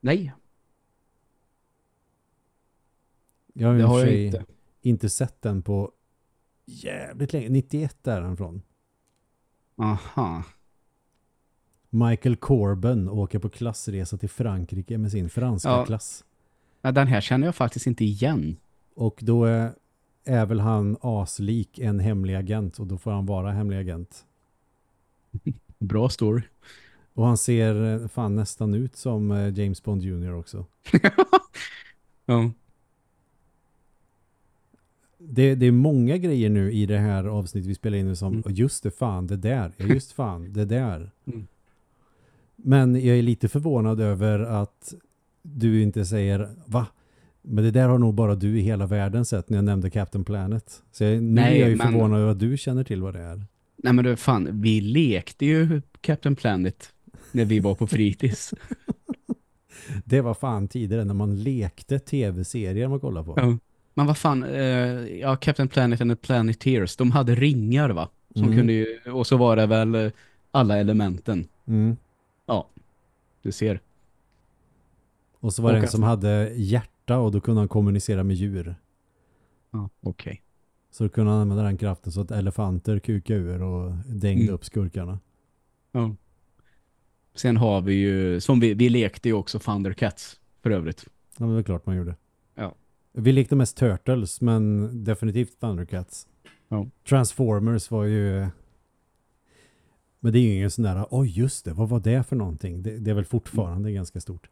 Nej, Jag har, det har och jag inte. inte sett den på jävligt länge. 91 är den från. Aha. Michael Corben åker på klassresa till Frankrike med sin franska Ja. klass. Ja, den här känner jag faktiskt inte igen. Och då är, är väl han aslik en hemlig agent och då får han vara hemlig agent. Bra story. Och han ser eh, fan nästan ut som eh, James Bond Jr. också. Ja. Det, det är många grejer nu i det här avsnittet vi spelar in nu som, Mm. "Och just det fan, det där, just fan, det där. Mm. Men jag är lite förvånad över att du inte säger, va? Men det där har nog bara du i hela världen sett när jag nämnde Captain Planet. Så jag, nu Nej, är jag ju men- förvånad över att du känner till vad det är. Nej men du fan, vi lekte ju Captain Planet när vi var på fritids. Det var fan tidigare när man lekte tv-serier man kollar på. Ja. Men vad fan, eh, ja Captain Planet and the Planeteers, de hade ringar va? Som Mm. kunde ju, och så var det väl alla elementen. Mm. Du ser. Och så var det en som hade hjärta och då kunde han kommunicera med djur. Ja, okej. Så då kunde han använda den kraften så att elefanter kukade ur och dängde Mm. upp skurkarna. Ja. Sen har vi ju, som vi, vi lekte ju också Thundercats för övrigt. Ja, men det var klart man gjorde. Ja. Vi lekte mest Turtles, men definitivt Thundercats. Ja. Transformers var ju... Men det är ju ingen sån där, oj just det, vad var det för någonting? Det, det är väl fortfarande ganska stort.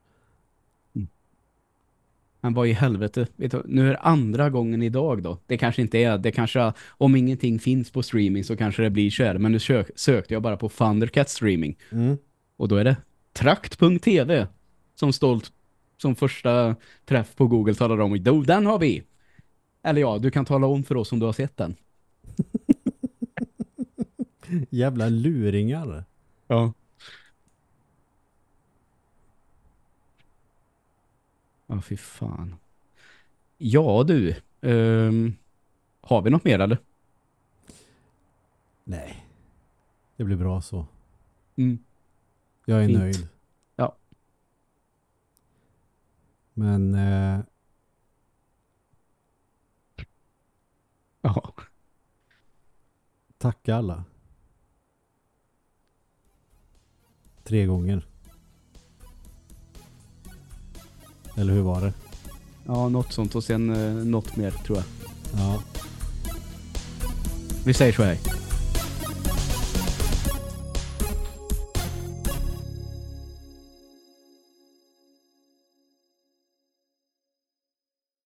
Men vad i helvete, vet du, nu är det andra gången idag då. Det kanske inte är, det kanske, om ingenting finns på streaming så kanske det blir så här. Men nu sök, sökte jag bara på Thundercats streaming. Mm. Och då är det trakt.tv som stolt som första träff på Google talar om. Jo, den har vi! Eller ja, du kan tala om för oss om du har sett den. Jävla luringar. Ja. Ja, fy fan. Ja, du. ehm, har vi något mer eller? Nej. Det blir bra så. Mm. Jag är Fint. nöjd. Ja. Men eh, Ja. tacka alla. tre gånger. Eller hur var det? Ja, något sånt och sen eh, något mer tror jag. Ja. Vi säger så här.